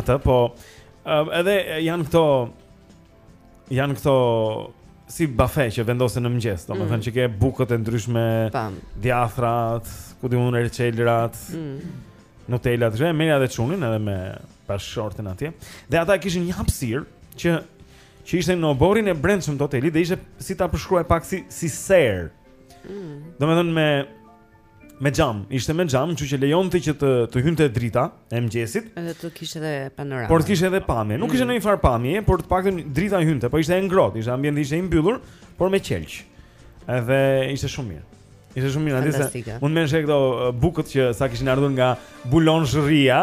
Ata po uh, edhe janë këto janë këto si bufe që vendosen në mëngjes, domethënë mm. që ke bukët e ndryshme, djathrat, ku di un reçelrat. Mm. Nutella të gjitha, merrja dhe çunin edhe me bashkëshorten atje. Dhe ata kishin një hapësirë që që ishte në oborrin e brendshëm të hotelit dhe ishte si ta përshkruaj pak si si serrë. Mm. Do me thënë me me xham, ishte me xham, kështu që lejonte që të të hynte drita e mëngjesit. Edhe të kishte edhe panoramë. Por kishte edhe pamje. Nuk kishte mm. ndonjë far pamje, por të paktën drita hynte, po ishte e ngrohtë, ishte ambienti ishte i mbyllur, por me qelq. Edhe ishte shumë mirë. Ishte shumë mirë, atëse. Unë mund të merrje këto uh, bukët që sa kishin ardhur nga bulonzheria.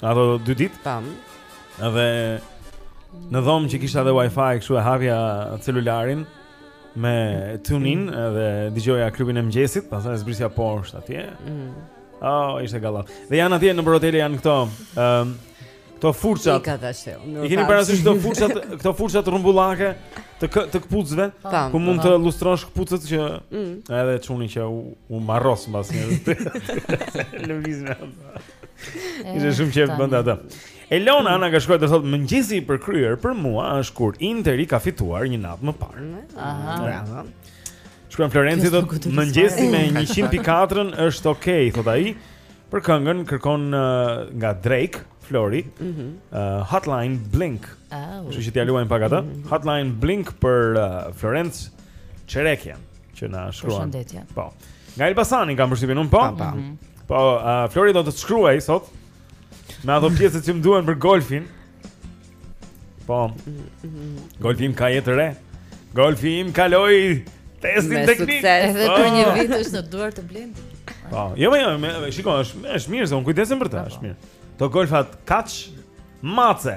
Ato dy ditë. Tam. Edhe në dhomë që kisha edhe wifi kështu e hapja celularin me TuneIn edhe dëgjoja klubin e mëngjesit, pastaj zbrisja poshtë atje. Mhm. Oh, ishte gallat. Dhe janë atje nëpër hotele janë këto, ëm, um, këto furçat. I kam dashur. I keni parasysh këto furçat, këto furçat rrumbullake të kë, të këpucëve, ku mund të lustrosh këpucët që mm. edhe çuni që u, u marros mbas atyre lëvizjeve. Ishte shumë qejf të bëje atë. Elona na ka shkruar thotë mëngjes i përkryer për mua është kur Interi ka fituar një natë më parë. Aha. Bravo. Shkruan Florenci çdo mëngjes me 100.4 është ok, thot ai. Për këngën kërkon uh, nga Drake, Flori, mm -hmm. uh, Hotline Bling. Oh. Kështu që t'ia luajmë pak atë. Mm -hmm. Hotline Bling për uh, Florenc Çerekjen që na shkruan. Përshëndetje. Po. Nga Elbasani kam përshtypjen un po. Mhm. Po, uh, Flori do të të shkruaj sot me ato pjesët që më duhen për golfin. Po. Golfi im ka jetë të re. Golfi im kaloi testin teknik. Edhe po. për një vit është në duar të Blendit. Po. Jo, jo, shikoj, është është mirë se un kujdesem për të, është mirë. To golfat kaç mace.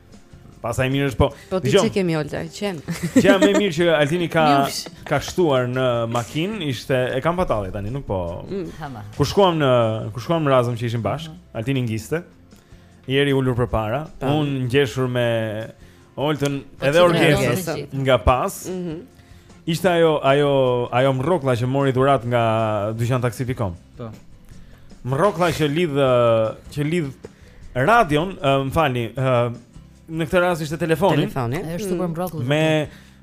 Pastaj mirë është po. Po ti ç'e kemi Olta, qen. Gjëja më e mirë që Altini ka ka shtuar në makinë ishte e kam patalli tani, nuk po. Mm, Hama. Ku shkuam në ku shkuam në Razëm që ishim bashkë, mhm. Altini ngiste. Jeri ulur përpara, unë ngjeshur me Oltën po edhe Orgesën nga pas. Mhm. Ishte ajo ajo ajo mrroklla që mori dhuratë nga dyqan taksi.com. Po. Mrroklla që lidh që lidh radion, më falni, në këtë rast ishte telefoni. Telefoni. Është super mm. mrrokull. Me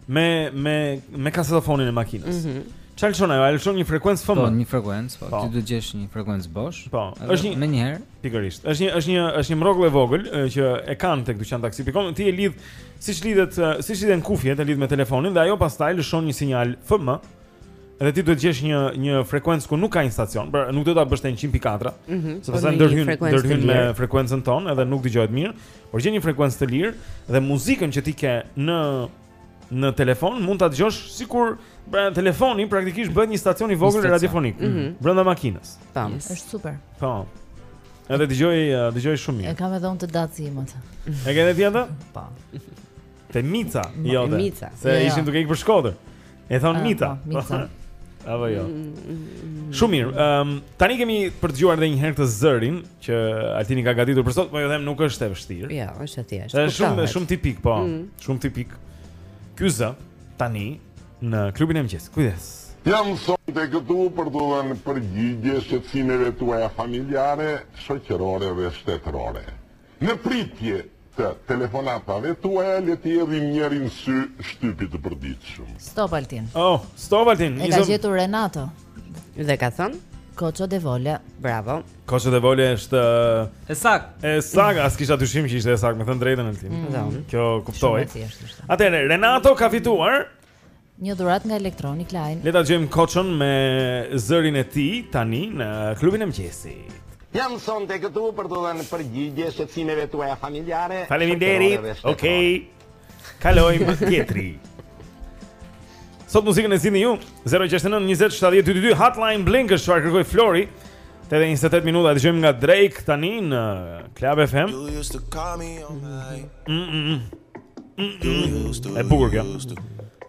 me me me kasetofonin e makinës. Mhm. Mm Ça lëshon ajo, ai lëshon një frekuencë FM. Po, një frekuencë, po. po. Ti do të gjesh një frekuencë bosh. Po. Është një menjëherë. Pikërisht. Është një është një është një mrrokull e vogël që e kanë tek dyqan taksi.com. Ti e lidh Siç lidhet, siç lidhen kufjet e lidh me telefonin dhe ajo pastaj lëshon një sinjal FM. Dhe ti duhet të gjesh një një frekuencë ku nuk ka një stacion, pra nuk do ta vësh te 100.4, mm -hmm, sepse të ndërhyn ndërhyn me frekuencën tonë edhe nuk dëgjohet mirë, por gjen një frekuencë të lirë dhe muzikën që ti ke në në telefon mund ta dëgjosh sikur pra telefoni praktikisht bëhet një stacion i vogël radiofonik mm -hmm. brenda makinës. Tam, është super. Po. Edhe dëgjohet, dëgjohet shumë mirë. E kam edhe unë të datë zimët. E ke edhe ti atë? Po. Te Mica, jo te. Mica. Se jo, jo. ishin duke ikë për Shkodër. E thon Mica. Po, Mica. Apo jo. Mm, mm, mm, shumë mirë. Ehm, um, tani kemi për të dëgjuar edhe një herë zërin që Altini ka gatitur për sot, po ju them nuk është e vështirë. Jo, është e thjeshtë. Është shumë shumë tipik, po. Mm. Shumë tipik. Ky zë, Tani në klubin e mëngjesit. Kujdes. Jam sonte këtu për t'u dhënë përgjigje shqetësimeve tuaja familjare, shoqërore dhe shtetërore. Në pritje të telefonatave tuaja le t'i hedhim njërin sy shtypit të përditshëm. Stop Altin. Oh, stop Altin. E ka gjetur Renato. Dhe ka thënë Koço Devole. Bravo. Koço Devole është e saktë. E saktë, as kisha dyshim që ishte e saktë, me thënë të drejtën Altin. Mm -hmm. Kjo kuptoi. Atëherë Renato ka fituar një dhuratë nga Electronic Line. Le ta dëgjojmë Koçon me zërin e tij tani në klubin e mëngjesit. Jam sonte këtu për t'u dhënë përgjigje shqetësimeve tuaja familjare. Faleminderit. Okej. Okay. Kalojmë tjetri. Sot muzikën e zgjidhni ju 069 20 70 22 Hotline Bling është çfarë kërkoi Flori Tetë e 28 minuta E dëgjojmë nga Drake tani në Club FM You used to call me on my mm -mm -mm. E bukur kjo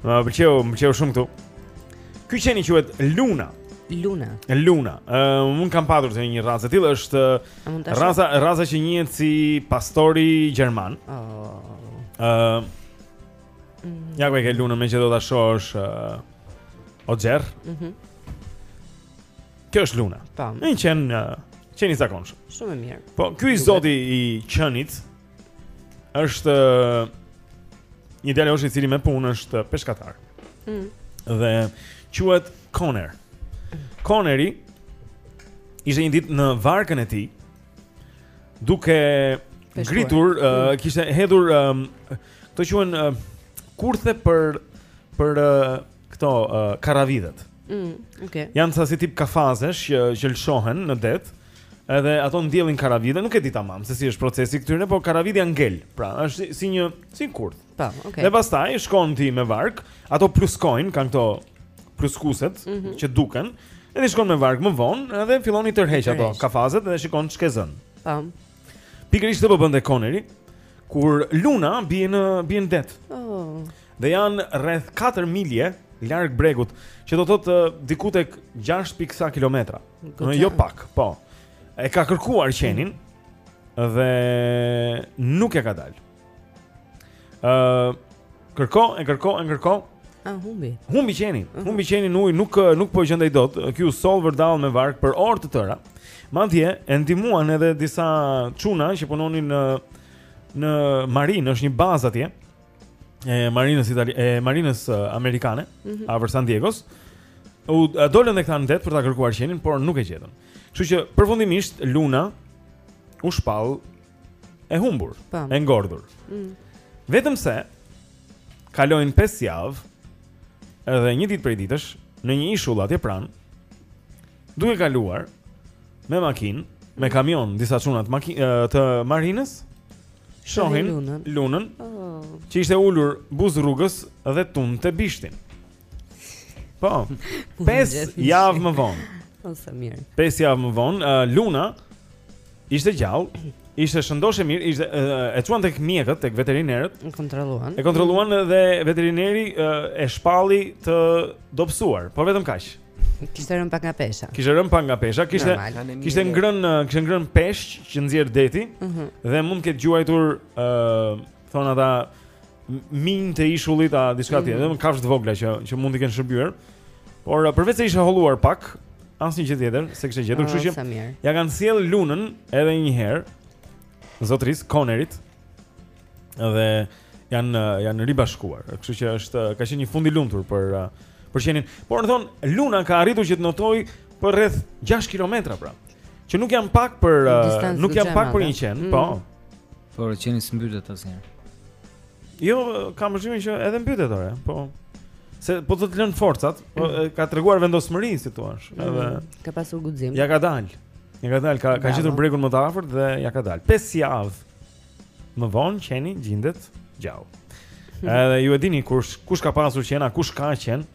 Më pëlqeu, më pëlqeu shumë këtu. Ky qeni quhet Luna. Luna. Luna. Ë uh, unë kam patur një racë të tillë është raca raca që njihet si pastori gjerman. Ë oh. uh, mm. Ja ku e ke Luna meqë do ta shohësh uh, Oxher. Mhm. Mm Kjo është Luna. Po. Një qen uh, qen i zakonshëm. Shumë mirë. Po ky i zoti i qenit është një djalosh i cili me punë është peshkatar. Mm. Dhe quhet Koner. Koneri ishte një ditë në varkën e tij duke gritur, uh, mm. kishte hedhur um, këto quhen uh, kurthe për për uh, këto uh, karavidhet. Mm, okay. Janë si tip kafazesh që që lëshohen në det. Mm Edhe ato ndjellin karavide, nuk e di tamam se si është procesi këtyre, por karavidja ngel. Pra, është si një si kurth. Po, okay. Dhe pastaj shkon ti me varkë, ato pluskojnë, kanë këto pluskuset mm -hmm. që duken. Edhe shkon me varkë më vonë, edhe fillon i tërheq ato kafazet dhe shikon ç'ke zënë. Po. Pikërisht këtë po bënte Koneri kur Luna bie në bie në det. Oh. Dhe janë rreth 4 milje larg bregut, që do thotë uh, diku tek 6 pikë sa kilometra. Jo pak, po. E ka kërkuar qenin dhe nuk e ka dalë. Ë uh, kërko, e kërko, e kërko. A humbi. Humbi qeni. Uh mhm. -huh. Humbi qeni në ujë, nuk nuk po gjendej dot. Ky u soll vërdall me varkë për orë të tëra. Madje e ndihmuan edhe disa çuna që punonin në në marinë, është një bazë atje. e marinës itali e marinës amerikane, mm -hmm. afër San Diegos. Dolën dhe këta në det për ta kërkuar qenin, por nuk e gjetën. Kështu që përfundimisht Luna u shpall e humbur, pra. Po. e ngordhur. Mm. Vetëm se kalojnë 5 javë edhe një ditë prej ditësh në një ishull atje pranë duke kaluar me makinë, me mm. kamion disa çuna të makinë të Marinës. Shohin Lunën, Lunën oh. që ishte ulur buzë rrugës dhe tundte bishtin. Po. Pesë javë më vonë. Po sa mirë. Pesë javë më vonë, uh, Luna ishte gjallë, ishte shëndoshë e mirë, ishte uh, e çuan tek mjekët, tek veterinerët. E kontrolluan. E kontrolluan dhe veterineri uh, e shpalli të dobësuar, por vetëm kaq. Kishte rënë pak nga pesha. Kishte rënë pak nga pesha, kishte kishte ngrënë, kishte ngrënë peshq që nxjerr deti uh mhm. -huh. dhe mund të ketë gjuajtur ë uh, thonë ata minj të ishullit a diçka tjetër, uh mhm. -huh. kafshë të vogla që që mund t'i kenë shërbyer. Por uh, përveçse ishte holluar pak, asnjë gjë tjetër, s'e kishte gjetur, oh, kështu që ia kanë sjellë Lunën edhe një herë të zotit Konerit. dhe janë janë ribashkuar. Kështu që është ka qenë një fund i lumtur për për qenin. Por thonë Luna ka arritur që të notojë për rreth 6 kilometra pra. Që nuk janë pak për nuk janë pak për një qen, mm. po. Por qeni s'mbytet asnjëherë. Jo, kam përshtypjen që edhe mbytet ore, po. Se po të të lënë forcat, po, mm. ka treguar vendosmëri si thua, mm. edhe ka pasur guxim. Ia ka dalë. Ia ka dalë, ka ka gjetur bregun më të afërt dhe ia ka dalë. 5 javë Më vonë qeni gjendet gjallë. Hmm. Edhe ju e dini kush kush ka pasur qena, kush ka qen?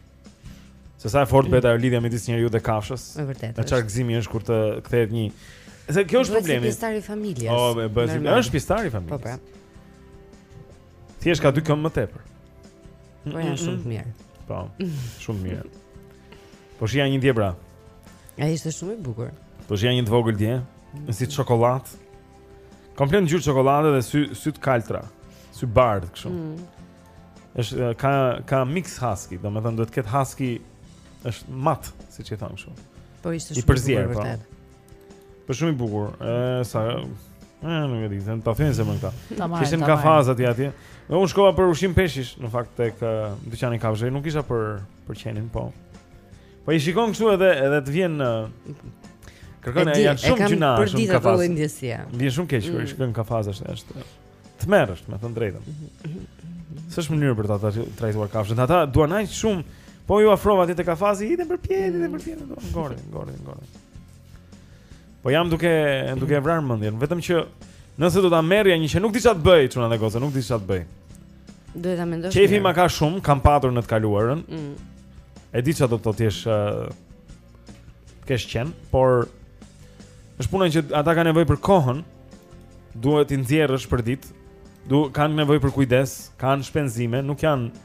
Se sa e fortë hmm. bëhet lidhja midis njeriut dhe kafshës. Është e vërtetë. Në çfarë gëzimi është kur të kthehet një Se kjo është problemi. Është pjesëtar i familjes. Oh, me bëj. Është pjesëtar i familjes. Po pra. Thjesht ka dy këmbë më tepër. Po janë shumë të mirë. Po. Shumë mirë. Po shihja një dje pra. Ai ishte shumë i bukur. Po shihja një të vogël dje, si çokollatë. Komplet ngjyrë çokollate dhe sy, sy të kaltra Sy bardhë kështu mm. është ka, ka mix husky Domethënë duhet të ketë husky është mat Siç i themi kështu Po ishte shumë i përzier, bukur po. vërtet pa. Po shumë i bukur e, sa, e, Nuk e di, të ta thujnë se më këta Kishte kafaze atje Dhe unë shkova për ushqim peshqish Në fakt tek dyqani i kafshëve Nuk isha për, për qenin po Po i shikon kështu edhe edhe të vjen në Kërkon ai janë shumë gjynah, shumë kafaze. Vjen shumë keq kur i mm. shikon kafaze është është. Tmerr është, me thënë drejtën. Mhm. S'është mënyrë për ta trajtuar kafshët. Ata duan aq shumë, po iu afrove ti te kafazi, hidhen përpjetë, hidhen përpjetë, mm. ngore, ngore, ngore. Po jam duke duke e vrarë mendjen, vetëm që nëse do ta merrja një qen nuk di ça të bëj, çuna dhe goca, nuk di ça të bëj. Duhet ta mendosh. Qejfi ma ka shumë, kam patur në të kaluarën. Mm. E di çfarë do të thotë të jesh uh, të kesh qen, por është puna që ata kanë nevojë për kohën. Duhet t'i nxjerrësh për ditë. Du kanë nevojë për kujdes, kanë shpenzime, nuk janë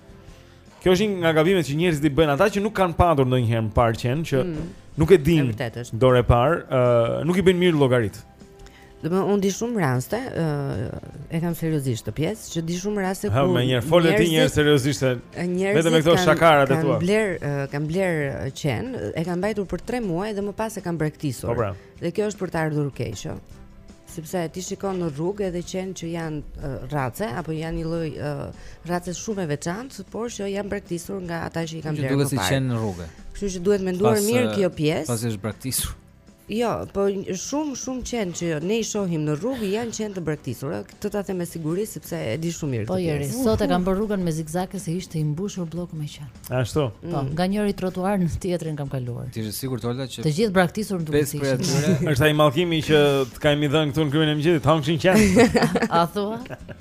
Kjo është një nga gabimet që njerëzit i bëjnë ata që nuk kanë patur ndonjëherë më parë qen që mm. nuk e dinë. Dorë e parë, ë uh, nuk i bëjnë mirë llogaritë. Domethënë unë di shumë raste, e kam seriozisht këtë pjesë, që di shumë raste ku... Ha, më njëherë, fol ti njëherë seriozisht e... Njerëzit me këto shakarat e tua. Blerë, kanë blerë qen, e kanë mbajtur për tre muaj dhe më pas e kanë braktisur. Po pra. Dhe kjo është për të ardhur keq. Sepse ti shikon në rrugë edhe qenë që janë uh, race, apo janë një lloj uh, race shumë e veçantë, por që janë braktisur nga ata që i kanë blerë më parë. Që duken si qen rruge. Kështu që duhet menduar mirë kjo pjesë. Pasi është braktisur. Jo, po shumë shumë qenë që ne i shohim në rrugë janë qenë të braktisur. Këtë ta them me siguri sepse e di shumë mirë. Po jeri, sot e kam bërë rrugën me zigzake se ishte i mbushur blloku me qen. Ashtu. Po, mm. nga njëri trotuar në tjetrin kam kaluar. Ti je e sigurt Olta që Të gjithë të braktisur m'u dukën qentë. Është ai mallkimi që të kemi dhënë këtu në klubin e mëngjesit, hëngshin qentë. A thua?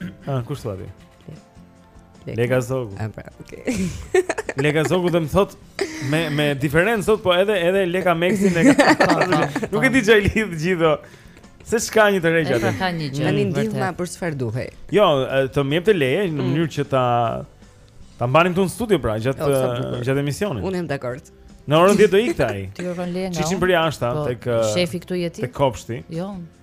Ha, ah, kush thua ti? Leka Zogu. Ah, pra, okay. Leka Zogu domethënë me me diferencë thot po edhe edhe Leka Megin e ka. Po, po, po. Nuk e di ça i lidh gjithë. Se ç'ka një të re gjatë. Ka një gjë. Tani ndihma për çfarë duhej. Jo, të më jepte leje në mm. mënyrë që ta ta mbanim këtu në studio pra gjatë gjatë emisionit. Unë jam dakord. Në orën 10 do ikte ai. Ti e vën leje. Çiçin për jashtë tek shefi këtu jeti. Tek kopshti. Jo.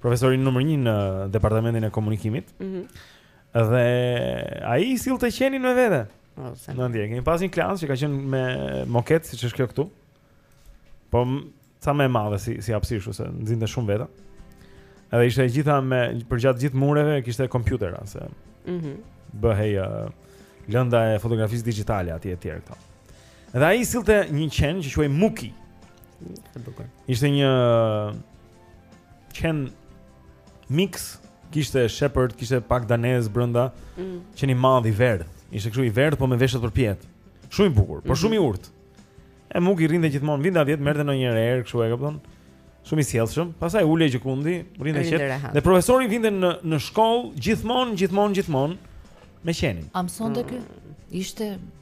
profesori numër 1 në departamentin e komunikimit. Ëh. Mm -hmm. Dhe ai sillte qenin me vete. Oh, në ndje, kemi pas një klasë që ka qenë me moket, siç është kjo këtu. Po ca më e madhe si si hapësirë, ose nxinte shumë veta. Edhe ishte e gjitha me përgjatë gjithë mureve kishte kompjutera se. Mhm. Mm bëhej uh, lënda e fotografisë digjitale aty etj këto. Dhe ai sillte një qen që quhej Muki. Ishte një qen mix kishte shepherd, kishte pak danez brenda, mm. qen i madh i verdh. Ishte kështu i verdh, po me veshët përpjetë. Shumë i bukur, por mhm. shumë i urtë. E Muki rrinte gjithmonë vinte atje, merrte nonjë erë kështu e kupton. Shumë i sjellshëm. Pastaj ulej gjëkundi, rrinte qetë. Dhe profesori vinte në në shkollë gjithmonë, gjithmonë, gjithmonë me qenin. A mësonte mm. ky? Ishte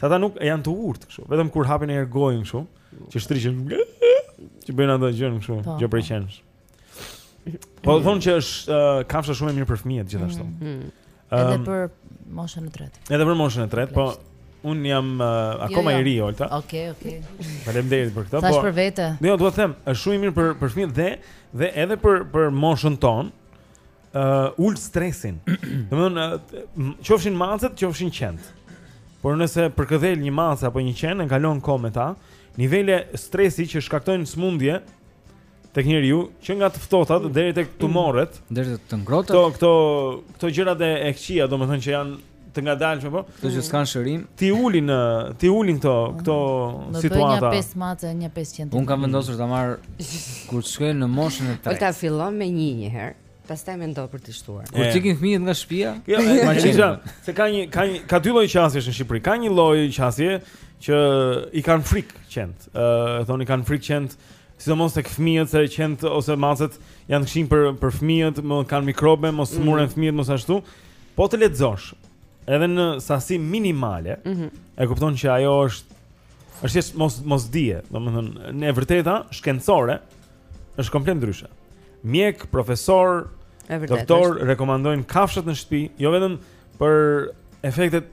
Sa ata nuk janë të urtë kështu, vetëm kur hapin atë gojën kështu, që shtriqen. Që bëjnë ato gjë kështu, po, gjë për po. qenësh. Po thonë që është uh, kafsha shumë e mirë për fëmijët gjithashtu. Mm -hmm. um, edhe për moshën e tretë. Edhe për moshën e tretë, po unë jam uh, jo, akoma jo, jo. i ri, Olta. Okej, okay, okej. Okay. Faleminderit për këtë. Sa po, për vete? Jo, dua të them, është shumë i mirë për për fëmijët dhe dhe edhe për për moshën tonë. uh, ul stresin. Domthonë, qofshin macet, qofshin qentë. Por nëse përkëdhel një mace apo një qen e kalon kohë me ta, nivele stresi që shkaktojnë sëmundje tek njeriu, që nga të ftohtat deri tek tumoret, deri tek të ngrohtat. Këto këto këto gjërat e këqija, domethënë që janë të ngadalshme po. Këto që s'kanë shërim. T'i ulin, t'i ulin këto, këto situata. Në 5 mace, një 500. Unë kam vendosur ta marr kur të shkoj në moshën e tretë. Ata fillon me një një herë. Pastaj mendo për të shtuar. Kur t'ikin fëmijët nga shtëpia? Jo, ma thjesha, se ka një ka një ka dy lloj qasjesh në Shqipëri. Ka një lloj qasje që i kanë frikë qentë. Ë, uh, thonë i kanë frikë qentë, sidomos tek fëmijët se qentë ose macet janë fshin për për fëmijët, më kanë mikrobe, mos mm. sëmuren fëmijët mos ashtu. Po të lexosh edhe në sasi minimale, mm -hmm. e kupton që ajo është është thjesht mos mosdije, domethënë e vërteta shkencore është komplet ndryshe. Mjek, profesor, doktor rekomandojnë kafshët në shtëpi, jo vetëm për efektet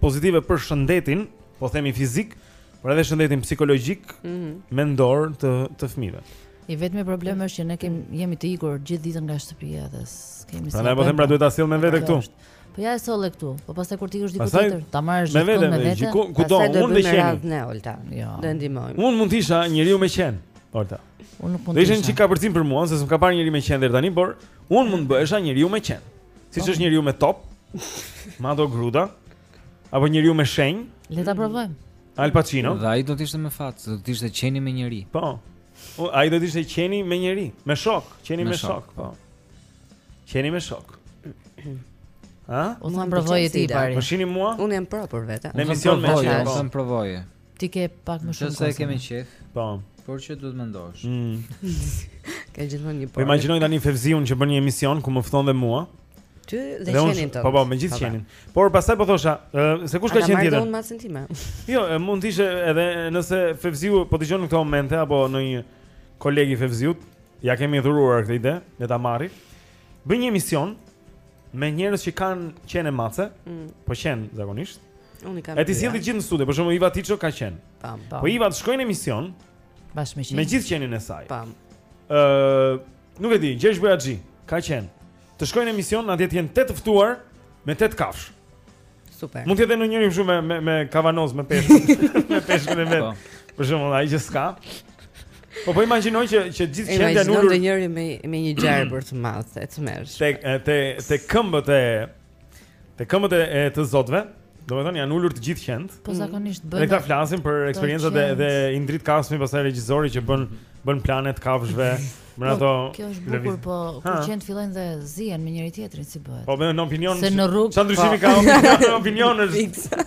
pozitive për shëndetin, po themi fizik, por edhe shëndetin psikologjik, mm -hmm. mendor të të fëmijëve. I vetmi problem është që ne kem jemi të ikur gjithë ditën nga shtëpia dhe kemi sa. Ne po them pra duhet ta sjellësh me vete këtu. Po ja e solle këtu. Po pastaj kur të ikësh diku tjetër, ta marrësh me vete. Me vete, ku kudo, unë dhe qeni. Ne Olta. Jo. Do ndihmojmë. Unë mund të isha njeriu me qen, Olta. Unë nuk mund të isha. Ishte një çikë përsim për mua, se s'më ka parë njeri me qen deri tani, por unë mund të bëhesha njeriu me qen. Siç po. është njeriu me top, me ato gruda, apo njeriu me shenjë. Le ta provojmë. Al Pacino. Dhe ai do të ishte me fat, do të ishte qeni me njeri. Po. Ai do të ishte qeni me njeri, me shok, qeni me, me shok, shok, po. Qeni me shok. Ha? Unë kam provojë ti pari. Po shihni mua? Unë jam pro për vete. Në emision me qeni, unë kam provojë. Ti ke pak më shumë. Nëse e kemi qejf. Po. Por që duhet mendosh. Mm. Ka gjithmonë një po. Imagjinoj tani Fevziun që bën një emision ku më fton dhe mua. Ty dhe qenin tënd. Po po, me gjithë po, po. qenin. Por pastaj po thosha, se kush ka qen tjetër? Unë masën time. Jo, mund të ishte edhe nëse Fevziu po dëgjon në këtë moment apo ndonjë koleg i Fevziut, ia kemi dhuruar këtë ide, le ta marrin. Bëjnë një emision me njerëz që kanë qen, mace, mm. po qen zakonisht. Unë kam. E t'i sjellin të gjithë në studio, për shembull Iva Tiço ka qen. Pam, pam. Po Iva të shkojë në emision bashkë me qenin. Me gjithë qenin e saj. Pam. Ëh, Nuk e di, Gjergj Bojaxhi ka qen. Të shkojnë në emision, atje të jenë tetë të ftuar me tetë kafshë. Super. Mund të jetë ndonjëri kështu me me me kavanoz me peshk, me peshkun e vet. Po. Për shembull, ai që s'ka. Po po imagjinoj që që gjithë qentë janë Imagjino ulur ndonjëri me me një gjarpër të madh e tmerrshme. te e, te te këmbët e Te këmbët e të zotëve, domethënë janë ulur të gjithë qentë. Po zakonisht mm. bëjnë. Dhe këta flasin për eksperiencat e dhe Indrit Kasmi, pastaj regjisori që bën bën planet e kafshëve. Më ato. Po, kjo është bukur, po kur qentë fillojnë dhe zihen me njëri-tjetrin si bëhet. Po në Opinion. Se në rrugë. Sa ndryshimi po. ka në Opinion është.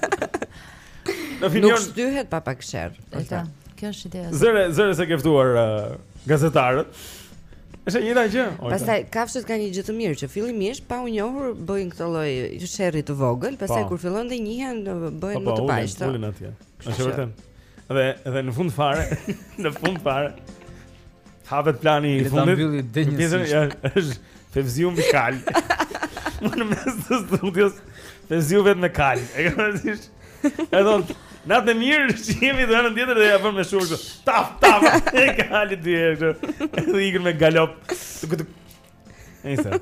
Në Opinion... Nuk shtyhet pa pak sherr. Elta, kjo është ideja. Zëre, zëre se ke ftuar uh, gazetarët. Është një gjë. Pastaj kafshët kanë një gjë të mirë që fillimisht pa u njohur bëjnë këtë lloj sherri të vogël, pastaj po. kur fillojnë dhe njihen bëhen po, më po, të paqtë. Po, ulen atje. Është vërtet. Dhe dhe në fund fare, në fund fare Hapet plani i fundit. Pjesa e është Fevziu me kalë. Në mes të studios Fevziu vetë me kalë. E kam rëndësish. E don. Natën e mirë, shihemi herën tjetër dhe ja vëmë me shumë kështu. Taf, taf, e kali dy herë kështu. Dhe ikën me galop. Nejse.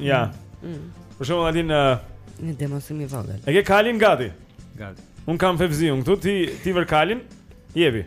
Ja. Për shembull Albin një demonstrim i vogël. E ke kalin gati? Gati. Unë kam Fevziun këtu, ti vër kalin. Jepi.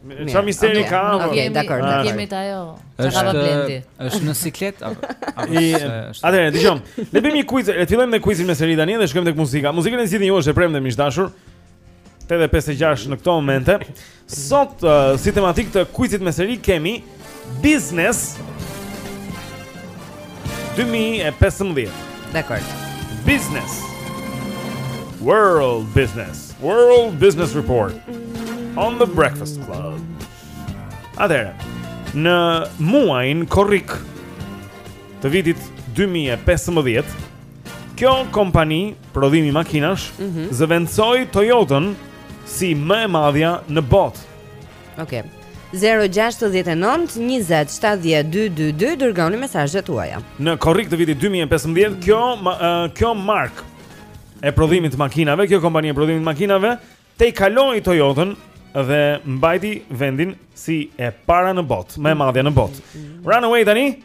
Çfarë misteri ka? Okej, dakor, dakor. Kemi ta jo. Çka ka Blendi? Është në siklet apo? Atëherë, dëgjo. Le bëjmë një kuiz, le të fillojmë dhe kuizin me seri tani dhe shkojmë tek muzika. Muzikën e zgjidhni ju, është e premte miq të dashur. 8:56 në këto momente. Sot si tematikë të kuizit me seri kemi Business 2015. Dekor. Business. World Business. World Business Report. On the Breakfast Club. Atëherë, në muajin korrik të vitit 2015, kjo kompani prodhimi makinash mm -hmm. zëvendësoi Toyota-n si më e madhja në botë. Okej. Okay. 0-6-9-20-7-2-22 Dërgoni mesazhet tuaja Në korrik të vitit 2015 Kjo, uh, kjo markë e prodhimit makinave Kjo kompani e prodhimit makinave Tejkaloi Toyotën Dhe mbajti vendin Si e para në botë Më e madhja në botë Runaway tani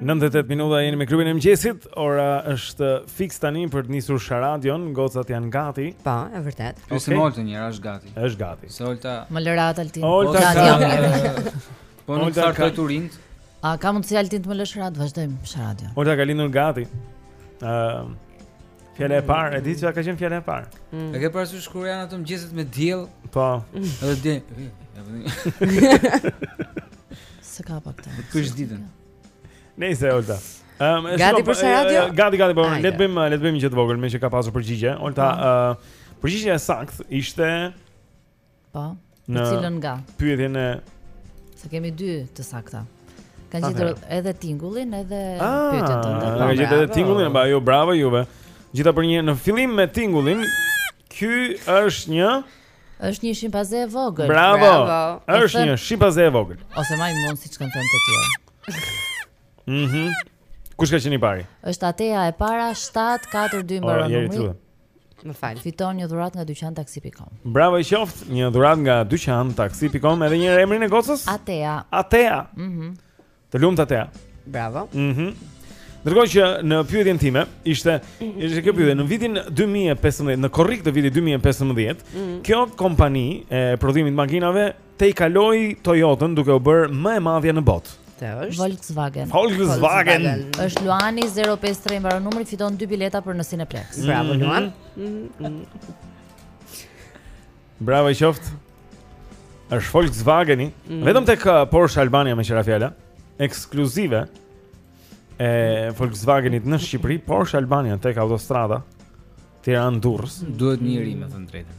98 minuta jemi me klubin e mëngjesit. Ora është fiks tani për të nisur Sharadion, gocat janë gati. Po, e vërtetë. Okay se Olta njëra është gati. Është gati. Se Olta më lër radhë Altin. Olta po, jam mirë. Po nuk sa të turin. A ka mundësi Altin të më lësh radhë, vazhdojmë Sharadion. Olta ka lindur gati. Ëm Fjala e parë, e di ça ka qenë fjala e parë. Mm. E ke parasysh kur janë ato mëngjeset me diell? Po. Edhe di. S'e ka pa këtë. Të pysh ditën. Nëse Olta. Ehm, gati për Sharadio? Gati, gati, po. Le të bëjmë, le të bëjmë një gjë të vogël, meqë ka pasur përgjigje. Olta, ë, po. uh, përgjigjja e saktë ishte Po. Në cilën nga? Pyetjen e Se kemi dy të sakta. Kanë gjetur edhe tingullin edhe ah, pyetjen tënde. Kanë po, gjetur edhe tingullin, po ju bravo juve. Gjitha për një në fillim me tingullin. Ky është një Është një shimpanze e vogël. Bravo. Është një shimpanze e vogël. Ose majmun siç kanë thënë të tjerë. Mhm. Kush ka qenë i pari? Është Atea e para 742 mbaron numri. Më fal. Fiton një dhuratë nga dyqan taksi.com. Bravo i qoftë, një dhuratë nga dyqan taksi.com edhe njëherë emri e gocës? Atea. Atea. Mhm. Mm të lumtë Atea. Bravo. Mhm. Mm Ndërkohë që në pyetjen time ishte ishte kjo pyetje në vitin 2015, në korrik të vitit 2015, mm -hmm. kjo kompani e prodhimit makinave tejkaloi Toyotën duke u bërë më e madhja në botë. Është Volkswagen. Volkswagen. Është Luani 053 i mbaron numri fiton dy bileta për në Cineplex. Mm-hmm. Bravo Luan. Mm-hmm. Bravo i qoftë. Është Volkswageni. Mm-hmm. Vetëm tek uh, Porsche Albania meqë ra fjala ekskluzive e Volkswagenit në Shqipëri, Porsche Albania tek autostrada Tiranë-Durrës. Duhet një i ri, me thënë të drejtën.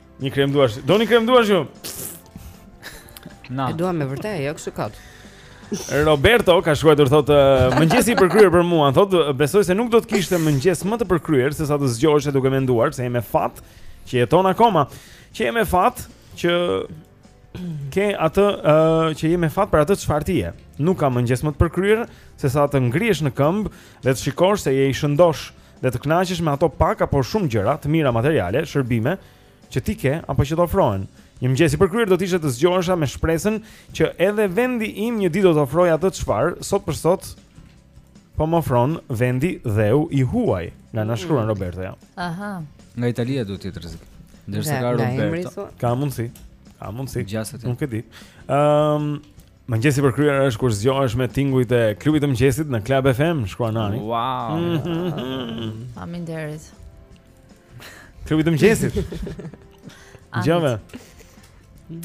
Një krem duash. Do një krem duash ju? Na. E duam me vërtet, jo kështu kot. Roberto ka shkruar, thotë mëngjesi i përkryer për mua, thotë besoj se nuk do të kishte mëngjes më të përkryer sesa të zgjohesh duke menduar se je me fat që jeton akoma, që je me fat që ke atë uh, që je me fat për atë çfarë ti je. Nuk ka mëngjes më të përkryer sesa të ngrihesh në këmbë dhe të shikosh se je i shëndosh dhe të kënaqesh me ato pak apo shumë gjëra të mira materiale, shërbime që ti ke apo që të ofrohen. Një mëngjes i përkryer do të ishte të zgjohesha me shpresën që edhe vendi im një ditë do të ofrojë atë çfarë sot për sot po më ofron vendi dheu i huaj. Nga na shkruan mm. Roberto ja. Aha. Nga Italia duhet të jetë rrezik. Ndërsa ka Roberto. Ka mundsi. Ka mundsi. Nuk e di. Ëm, um, Mëngjesi i përkryer është kur zgjohesh me tingujt e klubit të mëngjesit në Club FM, shkruan Ani. Wow. Faleminderit. Klubit të mëngjesit. Gjove.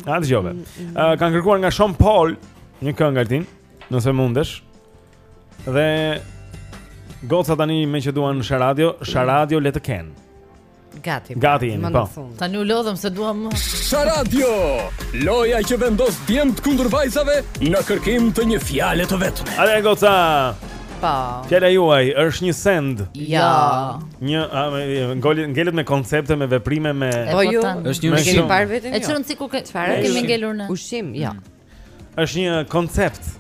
Atë gjove. Mm, mm. Ë uh, kanë kërkuar nga Sean Paul një këngë Altin, nëse mundesh. Dhe goca tani meqë duan Sharadio, Sharadio le të kenë. Gati. Pra, Gati jemi, po. Tani u lodhëm se dua më. Sharadio. Loja që vendos djemtë kundër vajzave në kërkim të një fjale të vetme. Hajde goca. Po. Fjala juaj është një send. Jo. Një ngol ngelet me koncepte, me veprime, me Po ju. Është një ushqim. E çon sikur ke çfarë? Kemi ngelur në. Ushqim, jo. Është një koncept.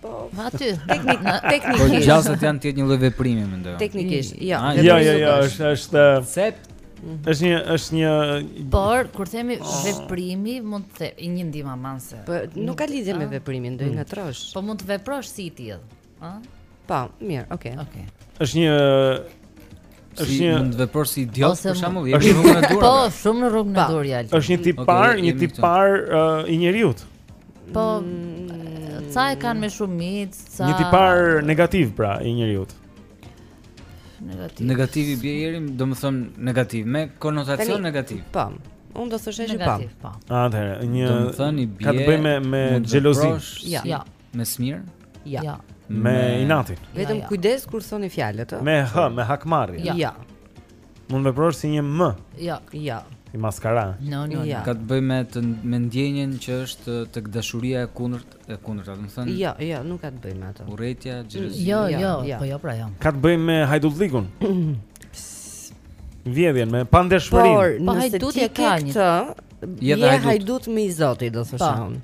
Po, aty, teknik, teknik. Po gjasat janë të jetë një lloj veprimi mendoj. Teknikisht, jo. Ah, jo, jo, jo, është është koncept. Mhm. Është një është një Por kur themi oh. veprim mund të themi një ndihmë aman se. Po nuk ka lidhje me ah. veprimin, do i mm. ngatrosh. Po mund të veprosh si i tillë. Ëh? Po, mirë, okay. Okay. Është një është një mund të veprosh si idiot për shembull, je në rrugën e duhur. Po, shumë në rrugën e duhur je. Është një tipar, një tipar i njeriut. Po, mm. ca e kanë me shumicë, ca Një tipar negativ pra i njeriut. Negativ. Negativ i bie ieri, domethënë negativ me konotacion negativ. Po. Unë do të thoshë që po. po. Atëherë, një domethënë i bie ka të bëjë me me xhelozi. Ja. Me smirë? Jo. Ja. Me inatin. Vetëm ja, ja. kujdes kur thoni fjalët, ë. Me h, me hakmarrje. Jo. Ja. Mund të veprosh si një m. Jo. Jo. Si maskara. No, no, no. Ja. Ka të bëjë me të me ndjenjën që është tek dashuria e kundërt e kundërt, domethënë. Jo, jo, nuk ka të bëjë me atë. Urrejtja, xhelozi. Jo, jo, jo, jo, po jo, pra jo. Ka të bëjë me hajdullikun. Vjedhjen me pandeshmërinë. Por, po, nëse ti ke këtë, je hajdut më i zoti, do thosha unë.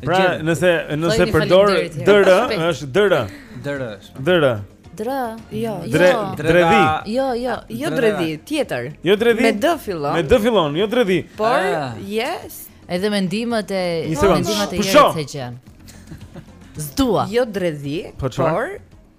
Pra, nëse nëse përdor DR, është DR. DR është. DR. Dr. Jo, jo. Dredhi. Jo, jo, jo dredhi, tjetër. Jo dredhi. Me D fillon. Me D fillon, jo dredhi. Por, ah. yes. Edhe me ndihmat e ndihmat e njerit s'e gjen. Zdua. Jo dredhi, po por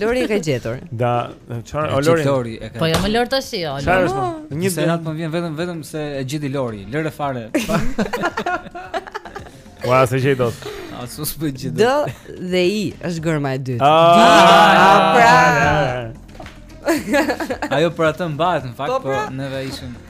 Lori e ka gjetur. Da, çfarë? O Lori. Lori e ka. Po jo më Lori tash jo. Çfarë është? Po? Një inat po vjen vetëm vetëm se e gjeti Lori. Lëre fare. Ua, s'e gjej dot. As unë s'po gjej dot. D dhe i është gërma e dytë. Ah, ah, ah, pra. Ajo për atë mbahet në fakt, po, po pra. neve ishim.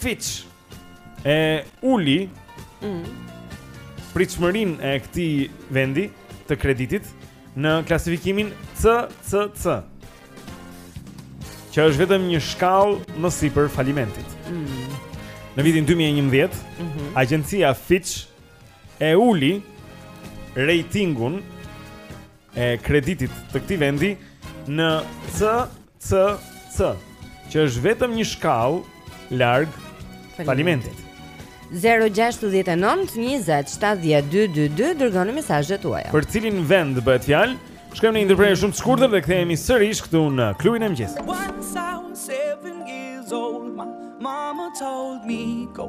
Fitch e uli mm. pritshmërinë e këtij vendi të kreditit në klasifikimin CCC. Që është vetëm një shkallë më sipër falimentit. Mm. Në vitin 2011, mm -hmm. agjencia Fitch e uli ratingun e kreditit të këtij vendi në CCC, që është vetëm një shkallë larg falimentit. 069 20 70 222 dërgoni mesazhet tuaja. Për cilin vend bëhet fjalë? Shkojmë në një ndërprerje shumë të shkurtër dhe kthehemi sërish këtu në klubin e mëngjesit. Once I was seven years old, my mama told me go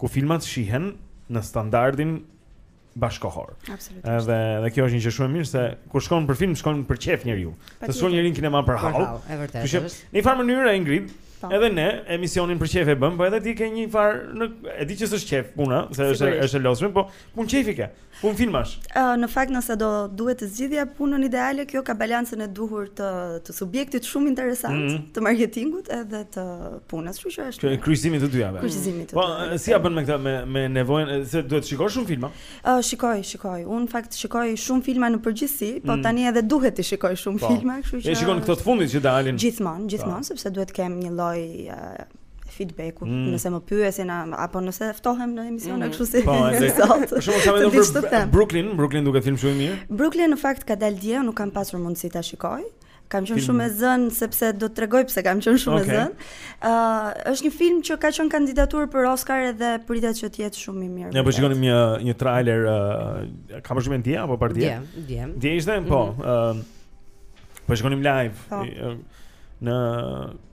ku filmat shihen në standardin bashkohor. Absolutisht. Edhe dhe kjo është një gjë shumë e mirë se kur shkon për film shkon për qejf njeriu. S'shkon njeri n'kinema për hall. Është vërtetë. Kështu që në një farë mënyrë Ingrid, po. edhe ne emisionin për qejf e bëjmë, po edhe ti ke një farë në e di që s'është qejf puna, se është është e lodhshme, po punë qejfi ke. Punë filmash. Uh, në fakt nëse do duhet të zgjidhja punën ideale, kjo ka balancën e duhur të të subjektit shumë interesant, mm -hmm. të marketingut edhe të punës, kështu që është. Kryqëzimi të dyjave. Kryqëzimi të po, dyjave. Po, si ia bën me këtë me me nevojën se duhet të shikosh shumë filma? Uh, shikoj, shikoj. Unë n'fakt shikoj shumë filma në përgjithësi, po mm. tani edhe duhet të shikoj shumë po. filma, kështu që. E shikon këto të fundit që dalin. Gjithmonë, gjithmonë, po. sepse duhet të kem një lloj uh, feedback-u, mm. nëse më pyesin apo nëse ftohem në emision mm. kështu si po, sot. Për shembull, sa më për Brooklyn, Brooklyn duket film shumë i mirë. Brooklyn në fakt ka dalë dje, nuk kam pasur mundësi ta shikoj. Kam qenë shumë e zënë sepse do të tregoj pse kam qenë shumë okay. e zënë. Ë, uh, është një film që ka qenë kandidaturë për Oscar edhe pritet që të jetë shumë i mirë. Ne po shikonim një një trailer, uh, ka më shumë dje apo pardje? Dje, dje. Dje ishte, po. Mm -hmm. uh, Po shkonim live po. në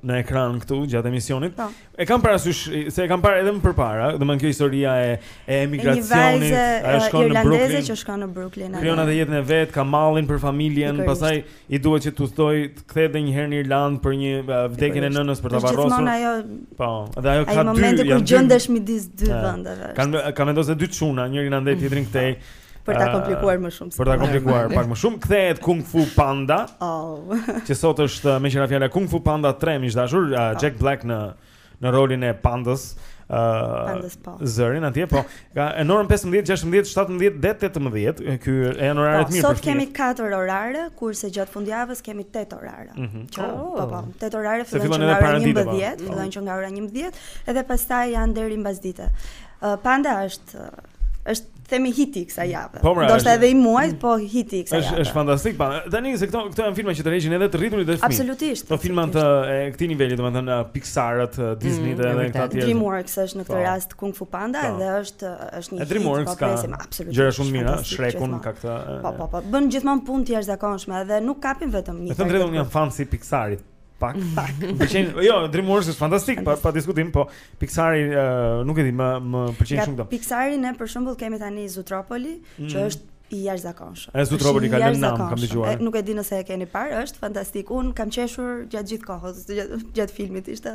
në ekran këtu gjatë emisionit. Po. E kam parasysh se e kam parë edhe më përpara, domethënë kjo historia e e emigracionit, ajo shkon në Brooklyn. Që shkon në Brooklyn. Krijon atë jetën e vet, ka mallin për familjen, pastaj i duhet që të udhëtojë, të kthehet edhe një herë në Irlandë për një vdekjen e nënës për ta varrosur. Gjithmonë ajo. Po, dhe ajo ka dy. Ai momenti kur gjendesh midis dy vendeve. Kan ka vendosur dy çuna, njërin andej tjetrin këtej. Po. Për ta komplikuar më shumë. Për ta komplikuar pak më shumë, kthehet Kung Fu Panda. Oh. Që sot është meqë ra fjala Kung Fu Panda 3, miq të dashur, uh, Jack Black në në rolin e Pandas. Uh, po. Zërin atje po. Ka në orën 15, 16, 17 dhe 18. Këto janë oraret po, mirë. Sot kemi 4 orare, kurse gjatë fundjavës kemi 8 orare. Mm -hmm. Që oh. po po, 8 orare fillojnë që nga ora 11, po. fillojnë që nga ora 11, edhe pastaj janë deri mbasdite. Uh, panda është është themi hiti kësaj jave. Po, pra, Ndoshta edhe i muajit, po hiti kësaj jave. Është është fantastik. Pa, tani se këto këto janë filma që tërheqin edhe të rriturit dhe fëmijë. Absolutisht. Këto filma të këtij niveli, domethënë uh, Pixar-at, uh, Disney mm, edhe këta të tjerët. Dreamworks është në këtë po. rast Kung Fu Panda po. dhe është uh, është një film që po presim absolutisht. Gjëra shumë mira, Shrek-un ka këtë. Po, po, po. Bën gjithmonë punë të jashtëzakonshme dhe nuk kapin vetëm një. Vetëm drejtim, jam fan i Pixar-it. Pak, pak. Më pëlqen, jo, DreamWorks është fantastik, pa, pa diskutim, po Pixari uh, nuk e di, më më pëlqen shumë këto. Pixari ne për shembull kemi tani Zootropoli, mm. që është i jashtëzakonshëm. Ai Zootropoli ka lënë nam, kam dëgjuar. Nuk e di nëse e keni parë, është fantastik. Un kam qeshur gjatë gjithë kohës, gjatë, gjatë filmit ishte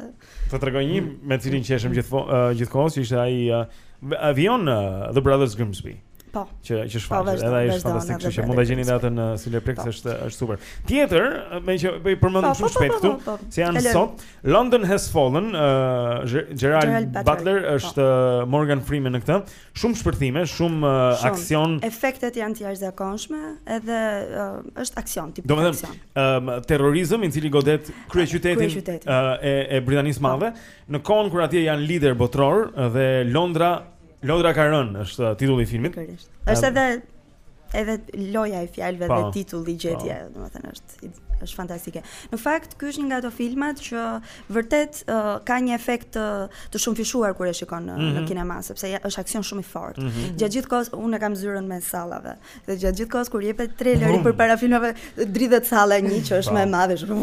Të tregoj një me cilin qeshëm gjithmonë uh, gjithkohës që ishte ai uh, Avion uh, The Brothers Grimsby. Po. Që që shfaqet, po, edhe ai është fantastik, kështu që mund ta gjeni edhe atë në Cineplex, po. është është super. Tjetër, meqë po i përmend po, shumë shpejt këtu, se janë sot, London has fallen, uh, Gerard Butler është Morgan Freeman në këtë. Shumë shpërthime, shumë uh, aksion. Efektet janë të jashtëzakonshme, edhe uh, është aksion, tip Domethën, aksion. Domethënë, um, terrorizëm i cili godet kryeqytetin krye uh, e, e Britanisë së Madhe, në kohën kur atje janë liderët botërorë dhe Londra, Londra ka rënë, është titulli i filmit. Është edhe Edhe loja e fjalëve dhe titulli gjetja, domethënë është është fantastike. Në fakt, ky është një nga ato filmat që vërtet uh, ka një efekt të, të shumëfishuar kur e shikon në, mm -hmm. në mhm. kinema, sepse ja, është aksion shumë i fortë. Mm -hmm. Gjatë gjithë kohës unë kam zyrën mes sallave dhe gjatë gjithë kohës kur jepet traileri përpara filmave, dridhet salla një që është më e madhe, është.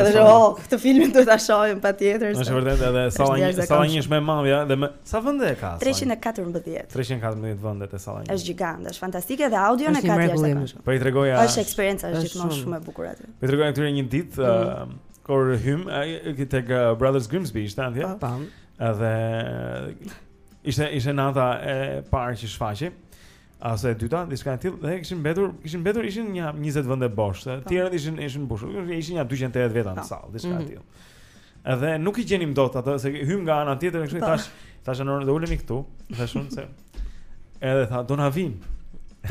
Edhe oh, këtë filmin do ta shohim patjetër. Është vërtet edhe salla një, salla një është më e madhe dhe më Sa vende e ka? Treqind e katërmbëdhjetë. Treqind e katërmbëdhjetë vende te salla një. Është gjigante, është fantastike dhe audion e ka të jashtëzakonshëm. Po i tregoja. Është eksperienca është gjithmonë shumë e bukur aty. Po i tregoja këtyre një ditë mm. kur hymë tek Brothers Grimsby ishte atje. Po. Edhe ishte ishte nata e parë që shfaqej. Ose e dyta, diçka e tillë, dhe kishin mbetur, kishin mbetur ishin nja 20 vende bosh, të po. tjerët ishin ishin mbushur. Ishin nja 280 veta në po. sallë, diçka e mhm. tillë. Edhe nuk i gjenim dot atë, se hymë nga ana tjetër, kështu i po. thashë, thashë Ano do ulemi këtu, thashë unë se. Edhe tha, do na vijnë.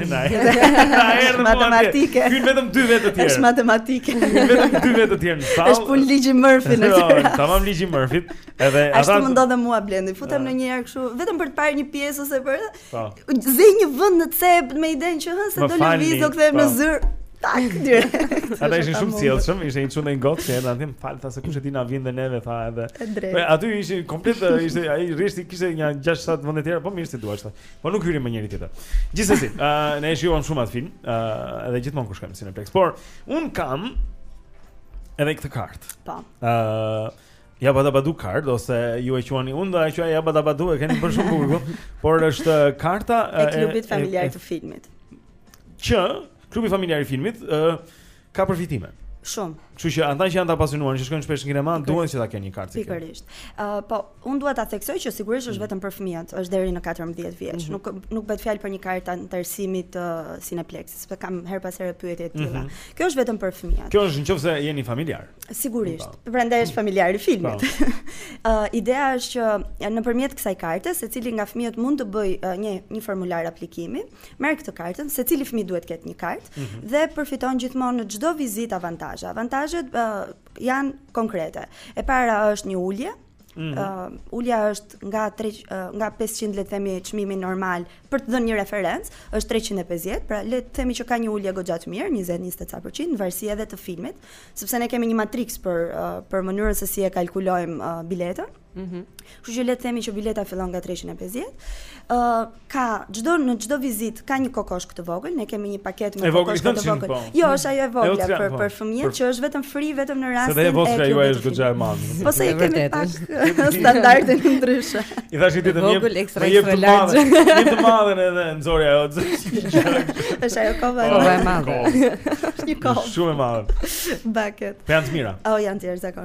Na erdhën matematike. Hynë vetëm dy vetë të tjerë. Është matematike. Vetëm dy vetë të tjerë në sallë. Është punë ligji Murphy në këtë. Jo, tamam ligji Murphy. Edhe ata Ashtu më ndodh edhe mua Blendi. Futem ndonjë herë kështu, vetëm për të parë një pjesë ose për Po. Zë një vend në cep me idenë që hë se do lëviz do kthehem në po. zyrë. Tak dy. Ata ishin shumë sjellshëm, ishte një çun një gocë që erdhi më fal tha se kush e di na vjen dhe neve tha edhe. Po aty ishin komplet ishte ai rreshti kishte një 6-7 vende të tjera, po mirë si duash. Po nuk hyri më njëri tjetër. Gjithsesi, ë uh, ne e shijuam shumë atë film, ë uh, edhe gjithmonë kur shkojmë në Cineplex. Por un kam edhe këtë kartë. Po. Ë uh, Ja bada badu card ose ju e quani unë do ta quaj ja bada badu e keni bërë shumë bukur. Po. Por është uh, karta e uh, klubit familjar të filmit. Që klubi familjar i filmit ë uh, ka përfitime. Shumë. Kështu që ata që janë të apasionuar, që shkojnë shpesh në kinema, duan që ta kenë një kartë si kjo. Pikërisht. Ë uh, po, unë dua ta theksoj që sigurisht është mm. vetëm për fëmijët, është deri në 14 vjeç. Mm -hmm. Nuk nuk bëhet fjalë për një kartë anëtarësimi të uh, Cineplex, sepse kam herë pas herë pyetje të tilla. Mm -hmm. Kjo është vetëm për fëmijët. Kjo është nëse jeni familjar. Sigurisht. Po. Prandaj është familjar i filmit. uh, ideja është që nëpërmjet kësaj karte, secili nga fëmijët mund të bëjë uh, një një formular aplikimi, merr këtë kartën, secili fëmijë duhet të ketë një kartë mm -hmm. dhe përfiton gjithmonë në çdo vizitë avantazhe. Avantazhet uh, janë konkrete. E para është një ulje, Mm -hmm. uh, ulja është nga 3 uh, nga 500 le të themi çmimi normal për të dhënë një referencë, është 350, pra le të themi që ka një ulje goxha të mirë, 20-20% në varësi edhe të filmit, sepse ne kemi një matriks për uh, për mënyrën se si e kalkulojmë uh, biletën. Mhm. Mm Kështu që le të themi që bileta fillon nga 350. Ë uh, ka çdo në çdo vizitë ka një kokoshk të vogël, ne kemi një paketë me kokoshk të vogël. Po. Jo, është ajo e vogla për po. për fëmijët që është vetëm free vetëm në rastin e Se e vogla juaj është goxha e madhe. Po se e kemi pak standardin ndryshe. I thash ti të mirë. Vogël ekstra ekstra large. Një të madhe edhe nxori ajo. Është ajo kova e madhe. Një kova. Shumë e madhe. Bucket. Po janë të mira. Oh, janë të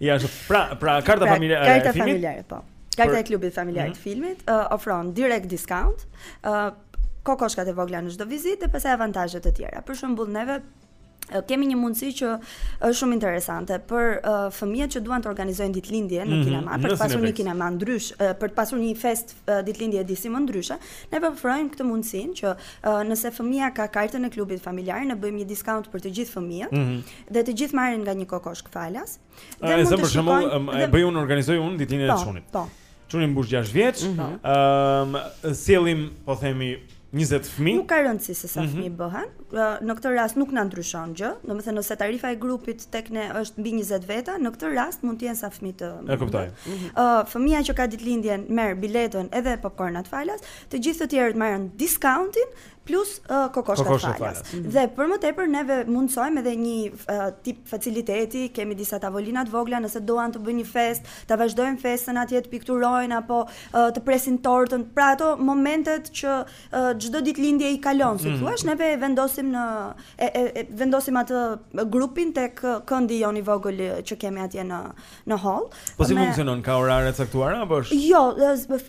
Ja, është pra, pra karta pra, familjare. Karta familjare, po. Karta e klubit familjar të mhm. filmit uh, ofron direct discount, uh, kokoshkat e vogla në çdo vizitë dhe pastaj avantazhe të tjera. Për shembull, neve kemi një mundësi që është shumë interesante për uh, fëmijët që duan të organizojnë ditëlindje në mm -hmm. kinema, për të pasur një kinema ndrysh, uh, për të pasur një fest uh, ditëlindjeje disi më ndryshe, ne ofrojmë këtë mundësinë që uh, nëse fëmija ka kartën e klubit familjar, ne bëjmë një discount për të gjithë fëmijët. Mm -hmm. dhe të gjithë marrin nga një kokoshk falas. Dhe mund të shikojnë, për shembull, e bëj unë organizoj unë ditëlindjen e po, çunit. Po. Çuni mbush 6 vjeç, mhm. ëm, mm -hmm. sjellim, po themi, 20 fëmijë. Nuk ka rëndësi se sa mhm. fëmijë mm -hmm. bëhen. Në këtë rast nuk na ndryshon gjë. Domethënë nëse tarifa e grupit tek ne është mbi 20 veta, në këtë rast mund të jenë sa fëmijë të. E kuptoj. Ë, mm -hmm. uh, fëmija që ka ditëlindjen merr biletën edhe popcornat falas, të gjithë të tjerët marrin discountin plus uh, kokoshkat, kokoshkat falas. falas. Mm. Dhe për më tepër neve mundësojmë edhe një uh, tip faciliteti, kemi disa tavolina të vogla nëse duan të bëjnë një festë, ta vazhdojnë festën atje të pikturojnë apo uh, të presin tortën. Pra ato momentet që çdo uh, ditëlindje i kalon, si mm. thua, neve e vendosim në e, e, e vendosim atë grupin tek këndi jonë i vogël që kemi atje në në hall. Po si me... funksionon? Ka orare të caktuara apo është? Jo,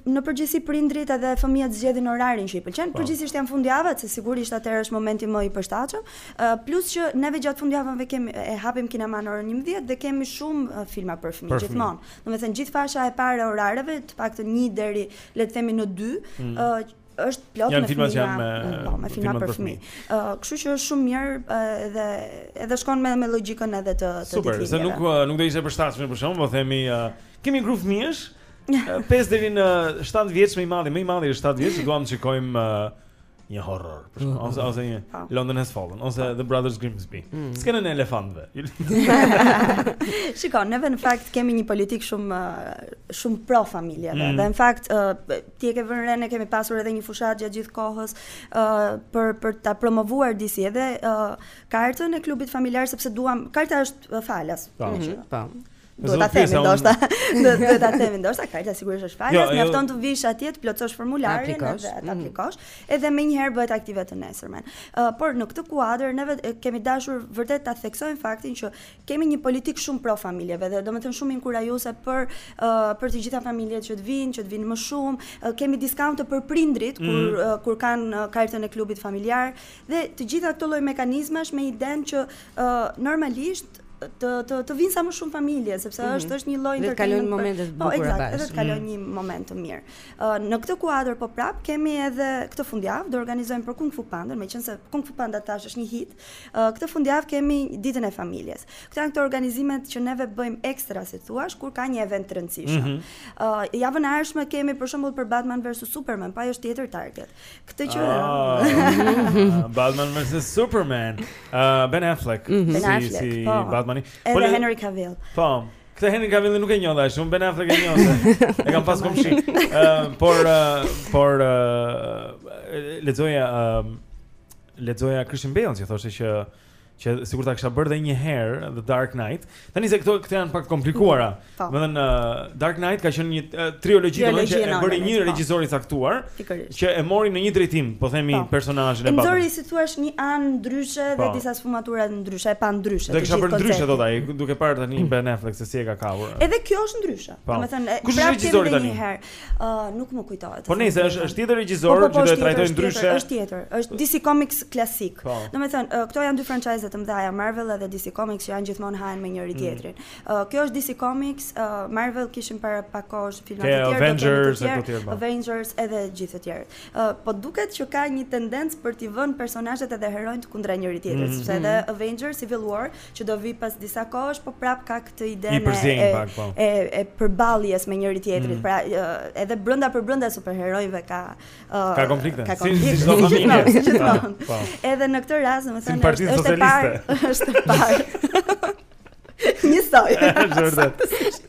në përgjithësi prindrit edhe fëmijët zgjedhin orarin që i pëlqen. Po. Përgjithësisht janë fundjavat, se sigurisht atëherë është momenti më i përshtatshëm. Uh, plus që neve gjatë fundjavave kemi e hapim kinemanë në orën 11 dhe kemi shumë filma për fëmijë gjithmonë. Domethënë gjithë fasha e parë e orareve, të paktën 1 deri le të themi në 2, mm. uh, është plot me filma që janë me po, me filma për fëmijë. Ë, kështu që është shumë mirë edhe edhe shkon me me logjikën edhe të të Super, se nuk nuk do ishte e përshtatshme për shembull, po themi kemi grup fëmijësh 5 deri në 7 vjeç më i madhi, më i madhi është 7 vjeç, duam të shikojmë një horror, për shembull ose ose një po. London has fallen, ose The Brothers Grimsby. Mm. Skenën e elefantëve. Shiko, neve në fakt kemi një politikë shumë shumë pro familjeve mm. dhe në fakt Ti e ke vënë re ne kemi pasur edhe një fushatë gjatë gjithë kohës ë uh, për për ta promovuar disi edhe uh, kartën e klubit familjar sepse duam karta është falas. Po. Po. Do ta themi ndoshta. Do do ta themi ndoshta karta sigurisht është falas, jo, jo. mjafton të vish atje të plotësosh formularin dhe ta mhm. aplikosh, edhe menjëherë bëhet aktive të nesërmen. Uh, por në këtë kuadër ne kemi dashur vërtet ta theksojmë faktin që Kemi një politikë shumë pro familjeve dhe domethënë shumë inkurajuese për uh, për të gjitha familjet që të vijnë, që të vijnë më shumë. Uh, kemi diskaunte për prindrit mm. kur mhm. uh, kur kanë uh, kartën e klubit familjar dhe të gjitha këto lloj mekanizmash me idenë që uh, normalisht të të të vijnë sa më shumë familje sepse mm -hmm. është është një lloj entertainment. Dhe të kalojnë momente të po, bukura bashkë. Po, eksakt, edhe të kalojnë mm -hmm. një moment të mirë. Uh, në këtë kuadër po prap kemi edhe këtë fundjavë do organizojmë për Kung Fu Panda, meqense Kung Fu Panda tash është një hit Këtë fundjavë kemi Ditën e Familjes. Këto janë këto organizimet që neve bëjmë ekstra, si thua, kur ka një event të rëndësishëm. Mm -hmm. uh, javën e ardhshme kemi për shembull për Batman vs Superman, po është tjetër target. Këtë që oh, uh, Batman vs Superman, uh, Ben Affleck, mm -hmm. ben Affleck si, si po. Batmani. Edhe po, Henry Cavill. Po. Këtë Henry Cavill nuk e njoh fare, unë Ben Affleck e njoh. E kam pas komshi. Ëm uh, por uh, por uh, lexoja ëm uh, Lexoja Christian Bale që thoshte që që sikur ta kisha bërë dhe një herë The Dark Knight. Tani se këto këto janë pak të komplikuara. Po. Domethënë uh, Dark Knight ka qenë një uh, triologji domethënë që e bëri një po. regjisor i caktuar që e mori në një drejtim, po themi po. personazhin e Batman. Nxori si të thuash një anë ndryshe dhe po. disa sfumatura ndryshe, e pa ndryshe. Do kisha bërë ndryshe thotë ai, duke parë tani Ben Affleck se si e ka kapur. Edhe kjo është ndryshe. Domethënë kush është pra regjisori tani? Ë uh, nuk më kujtohet. Po nëse është është tjetër regjisor po, po, po, që do të trajtojë ndryshe. Është tjetër, është DC Comics klasik. Po. Domethënë, uh, këto janë dy franchise të mëdha, Marvel dhe DC Comics që janë gjithmonë hahen me njëri mm. tjetrin. Ë mm. uh, kjo është DC Comics, uh, Marvel kishin para pak kohësh filma të tjerë, Avengers e të tjerë. Avengers edhe gjithë të tjerë. Ë uh, po duket që ka një tendencë për t'i vënë personazhet edhe heronjtë kundra njëri tjetrit, mm. sepse edhe mm. Avengers Civil War që do vi pas disa kohësh, po prap ka këtë ide e e, po. e e përballjes me njëri tjetrin. Mm. Pra, edhe brenda për brenda superherojve ka uh, ka konflikte. Ka konflikte. Si çdo familje. Po. Edhe në këtë rast, domethënë, siç është e parë, është e parë. Një soi. Është vërtet.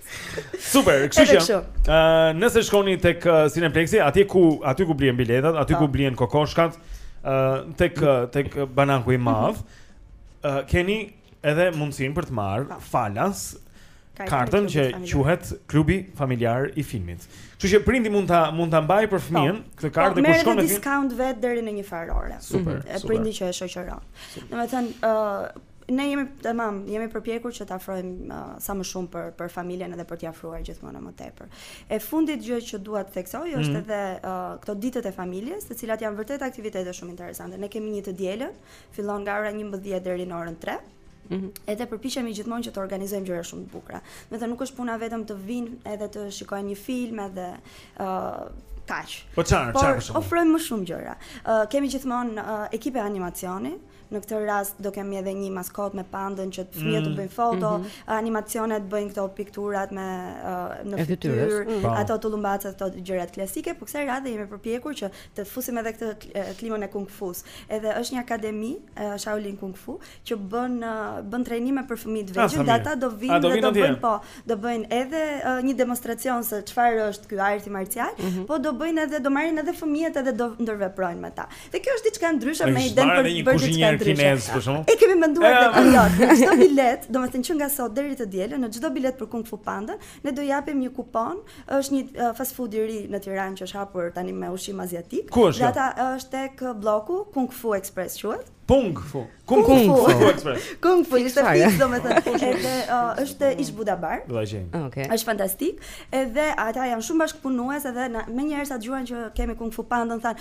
Super, kështu që. Ë, nëse shkoni tek uh, Cineplexi, aty ku aty ku blien biletat, aty ku po. blien kokoshkat, ë tek tek banaku i madh. Mm -hmm uh, keni edhe mundësinë për të marrë ah. falas kartën që quhet klubi familjar i filmit. Kështu që prindi mund ta mund ta mbajë për po. fëmijën këtë po, kartë kur shkon me discount vet deri në një farë ore. Super. E prindi që e shoqëron. Domethënë, ë uh, ne jemi tamam, jemi përpjekur që të afrojmë uh, sa më shumë për për familjen edhe për t'i afruar gjithmonë më tepër. E fundit gjë që dua të theksoj është mm. edhe uh, këto ditët e familjes, të cilat janë vërtet aktivitete shumë interesante. Ne kemi një të dielën, Fillon nga ora 11 deri në orën 3. Mm -hmm. Edhe përpiqemi gjithmonë që të organizojmë gjëra shumë të bukura. Domethënë nuk është puna vetëm të vinë edhe të shikojnë një film edhe ë uh, kaq. Po çfarë, çfarë më shumë? Ofrojmë më shumë gjëra. Ë uh, kemi gjithmonë uh, ekipe animacioni. Në këtë rast do kemi edhe një maskotë me pandën që fëmijët mm. të bëjnë foto, mm -hmm. animacionet bëjnë këto pikturat me uh, në fytyrë, mm. ato tullumbacat, ato gjërat klasike, por kësaj radhe jemi përpjekur që të fusim edhe këtë klimën e kung fusë. Edhe është një akademi, Shaolin Kung Fu, që bën bën trajnime për fëmijë të ah, vegjël, dhe ata do vinë dhe do bëjnë po, do bëjnë edhe një demonstracion se çfarë është ky arti marcial, mhm. po do bëjnë edhe do marrin edhe fëmijët edhe do ndërveprojnë me ta. Dhe kjo është diçka ndryshe me idenë për të bërë diçka ndryshe. E kemi menduar dhe kjo. Çdo biletë, domethënë që nga sot deri të dielën, në çdo biletë për Kung Fu Panda, Ne do japim një kupon, është një fast food i ri në Tiranë që është hapur tani me ushqim aziatik. Ku është? Dhe ata është tek Blloku Kung Fu Express quhet. Kung Fu. Kung Fu. Kung Fu Express. Kung Fu ishte fix domethënë po edhe është ish Buda Bar. Do ta gjejmë. Ah, okej. Është fantastik. Edhe ata janë shumë bashkëpunues edhe menjëherë sa dëgjuan që kemi Kung Fu Panda thanë,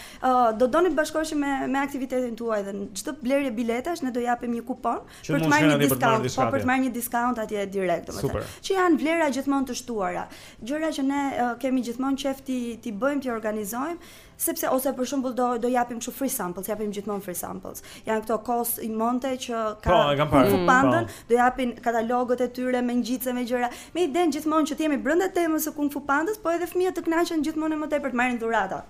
do donim të bashkoheshim me me aktivitetin tuaj dhe çdo blerje biletash ne do japim një kupon Për të marrë një discount, po për të marrë një discount atje direkt, domethënë. Që janë vlera gjithmonë të shtuara. Gjëra që ne kemi gjithmonë qejf t'i bëjmë, t'i organizojmë, sepse ose për shembull do do japim kështu free samples, japim gjithmonë free samples. Janë këta Kosmonte që ka po, e kam parë. Mm, pandën, po. do japin katalogët e tyre me ngjitëse me gjëra. Me idenë gjithmonë që të jemi brenda temës së Kung Fu Pandës, po edhe fëmijët të kënaqen gjithmonë më tepër të marrin dhurata.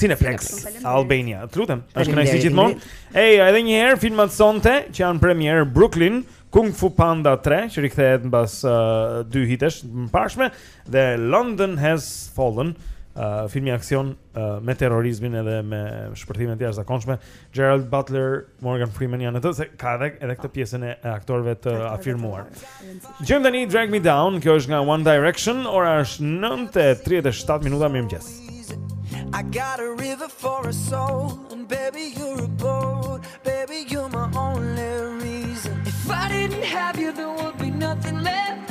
Cineplex Albania. Të lutem, është kënaqësi gjithmonë. Ej, edhe një herë filmat sonte që janë premierë Brooklyn, Kung Fu Panda 3, që rikthehet mbas uh, dy hitesh të mëparshme dhe London Has Fallen, uh, filmi aksion uh, me terrorizmin edhe me shpërthime të jashtëzakonshme. Gerard Butler, Morgan Freeman janë ato se ka edhe edhe këtë pjesën e aktorëve të afirmuar. Dëgjojmë tani Drag Me Down, kjo është nga One Direction, ora është 9:37 minuta mirëmëngjes. I got a river for a soul and baby you're a boat, baby you're my only reason. If I didn't have you there would be nothing left.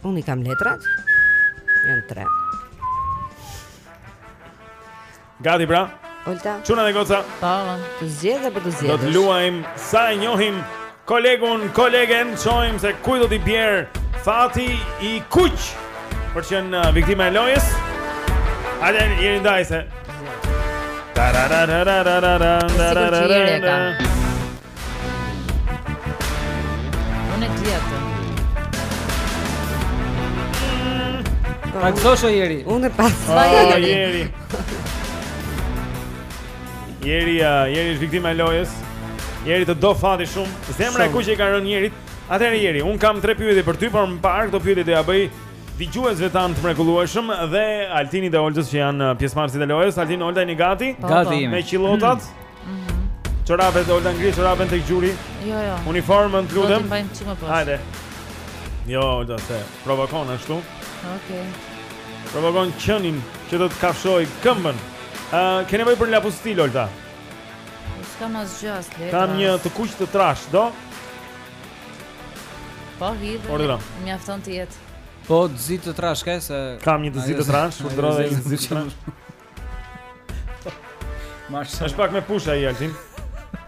Unë i kam letrat Janë tre Gati pra Olta Çuna dhe goca Ta Të zgjedhë apo të zgjedhë Do të luajmë sa e njohim Kolegun, kolegen, shohim se kujt do t'i bjerë fati i kuq Për të qenë uh, viktima e lojës Hajde, jeni ndaj se Unë e tjetë Pa të sosho jeri Unë e pa të sosho jeri Jeri, uh, Jeri është viktima e lojës. Jeri të do fati shumë. Zemra e kuqe i ka rënë Jerit. Atëherë Jeri, unë kam tre pyetje për ty, por më parë këto pyetje do t'ia bëj dëgjuesve tanë të mrekullueshëm dhe Altinit dhe Oltës që janë uh, pjesëmarrësit e lojës. Altin Olta jeni gati? Po, po. Gati jemi. Me qillotat. Mm. Mhm. Çorapet mm. Olta ngriji çorapet tek gjuri. Jo, jo. Uniformën, të lutem. Do të bëjmë çim më pas. Hajde. Jo, Olta se provokon ashtu. Okej. Okay. Provokon qenin që do të kafshojë këmbën. Ë, uh, ke nevojë për një lapustil Olta? S'kam asgjë as letra. Kam një të kuq të trashë, do? Po hidhe. Urdhëro. Mjafton të jetë. Po të zi të trashë ke se kam një të zi të trashë, urdhëro një të zi të trashë. Mash. Është pak me push ai Altin.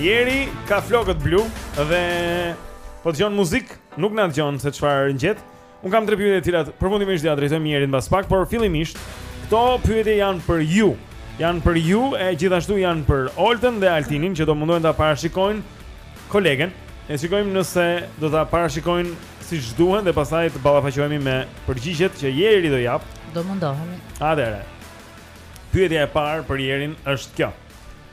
Jeri ka flokët blu dhe po dëgjon muzik, nuk na dëgjon se çfarë ngjet. Un kam tre pyetje të cilat përfundimisht ja drejtojmë Jerit mbas pak, por fillimisht këto pyetje janë për ju. Janë për ju e gjithashtu janë për Oltën dhe Altinin që do mundohen ta parashikojnë kolegen. Ne shikojmë nëse do ta parashikojnë siç duhet dhe pastaj të ballafaqohemi me përgjigjet që Jeri do jap. Do mundohemi. Atëherë. Pyetja e parë për Jerin është kjo.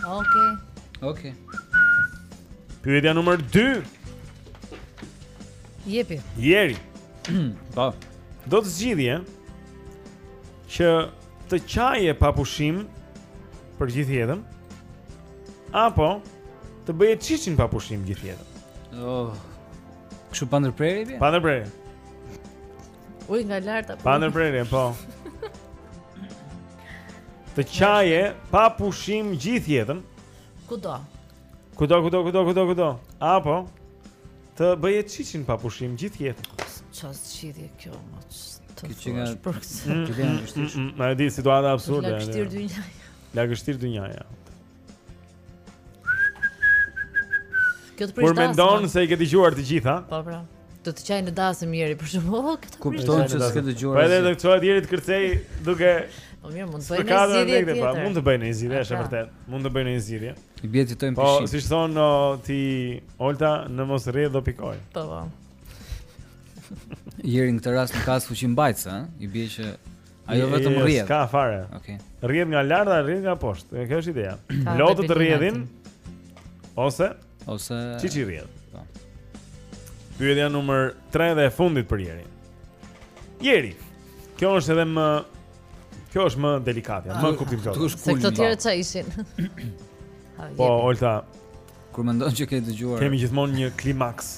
Okej. Okay. Okej. Okay. Pyetja numër 2. Jepi. Jeri. Po. Do të zgjidhje që të qaje pa pushim për gjithë jetën apo të bëje çiçin pa pushim gjithë jetën. Oh. Kshu pa ndërprerje? Pa ndërprerje. Uj nga lart apo? Pa ndërprerje, po. Të qaje pa pushim gjithë jetën. Kudo. Kudo, kudo, kudo, kudo, kudo. Apo të bëje çiçin pa pushim gjithë jetën. Ça zgjidhje kjo, më të thosh për këtë. Të vjen vështirë. Ma e di situata absurde. Lagështir dynjaja. Lagështir dynjaja. Kjo të prish dasmën. Kur mendon se i ke dëgjuar të gjitha? Po, po. Do të qaj në dasëm Jeri për shumë oh, këtë prish. Kupton që s'ke dëgjuar. Po edhe do të çohet Jeri të kërcej duke Po mirë, mund të bëjë një zgjidhje tjetër. Po mund të bëjë një zgjidhje, është vërtet. Mund të bëjë një zgjidhje. I bie të tojmë pishin. Po siç thon ti Olta, në mos rrjedh do pikojë. Po po. Jeri në këtë rast nuk ka as fuqi mbajtëse, ë? I bie që Ajo vetëm rrjedh. Ska fare. Okej. Okay. Rrjedh nga lart dhe rrjedh nga poshtë. Kjo është ideja. Lotët rrjedhin ose ose çiçi rrjedh. Po. Pyetja numër 3 dhe e fundit për Jeri. Jeri. Kjo është edhe më Kjo është më delikate, më kuptimplote. Se këto tjerë ça ishin. Po, Olta, Kur mendon që ke dëgjuar. Kemi gjithmonë një klimaks.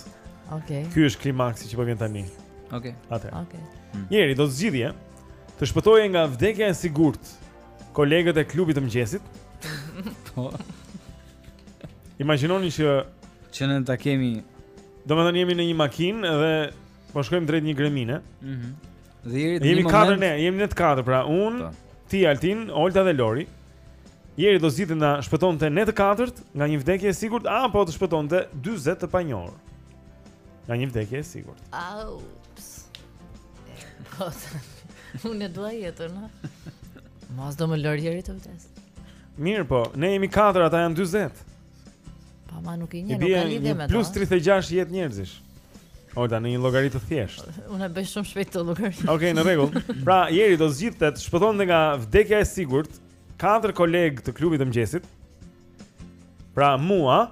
Okej. Okay. Ky është klimaksi që po vjen tani. Okej. Okay. Atë. Okej. Okay. Hmm. Jeri do të zgjidhje të shpëtoje nga vdekja e sigurt. Kolegët e klubit të mëngjesit. Po. Imagjinoni që që ne ta kemi Domethënë jemi në një makinë dhe po shkojmë drejt një gremine. Mhm. Mm dhe jemi katër ne, jemi ne të katër, pra unë, po. ti Altin, Olta dhe Lori. Jeri do zgjidhte na shpëtonte ne të katërt nga një vdekje e sigurt apo të shpëtonte 40 të panjohur. Nga një vdekje e sigurt. Au. Po. Unë e dua jetën, ha. Mos do më lërë Jeri të vdes. Mirëpo, ne jemi katër, ata janë 40. Pa po, ma nuk i njeh, nuk ka lidhje me ta. Plus 36 jetë njerëzish. Olta, në një llogari të thjeshtë. Unë e bëj shumë shpejt llogaritë. Oke, okay, në rregull. Pra, Jeri do zgjidhte të shpëtonte nga vdekja e sigurt, 4 kolegë të klubit të mëngjesit. Pra, mua.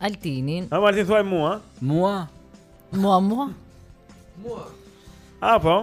Altinin. A, Martin, thuaj mua. Mua. Mua, mua. Mua. Apo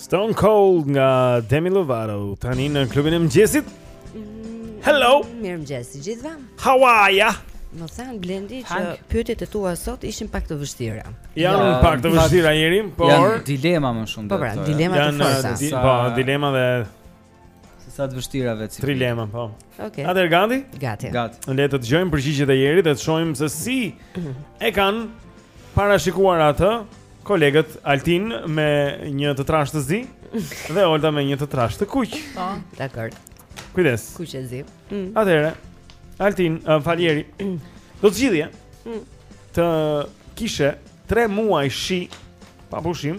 Stone Cold nga Demi Lovato Tani në klubin e mëngjesit mm, Hello Mirëmëngjesi të gjithëve How are ya? Më thanë, Blendi që pyetjet e tua sot ishin pak të vështira Janë pak të vështira Jeri Por Janë dilema më shumë Po pra, dilema të forta Dilema dhe Se sa të vështira vetë. Trilema, po. Okej. Okay. Atëherë gati? Gati. Gati. Le të dëgjojmë përgjigjet e Jerit dhe të shohim se si e kanë parashikuar atë kolegët Altin me një tra të zi dhe Olta me një tra të kuq. Po, dakord. Kujdes. Kuq e zi. Mm. Atëherë Altin, uh, Falieri. Mm. Do të zgjidhje. Mm. Të kishe 3 muaj shi pa pushim.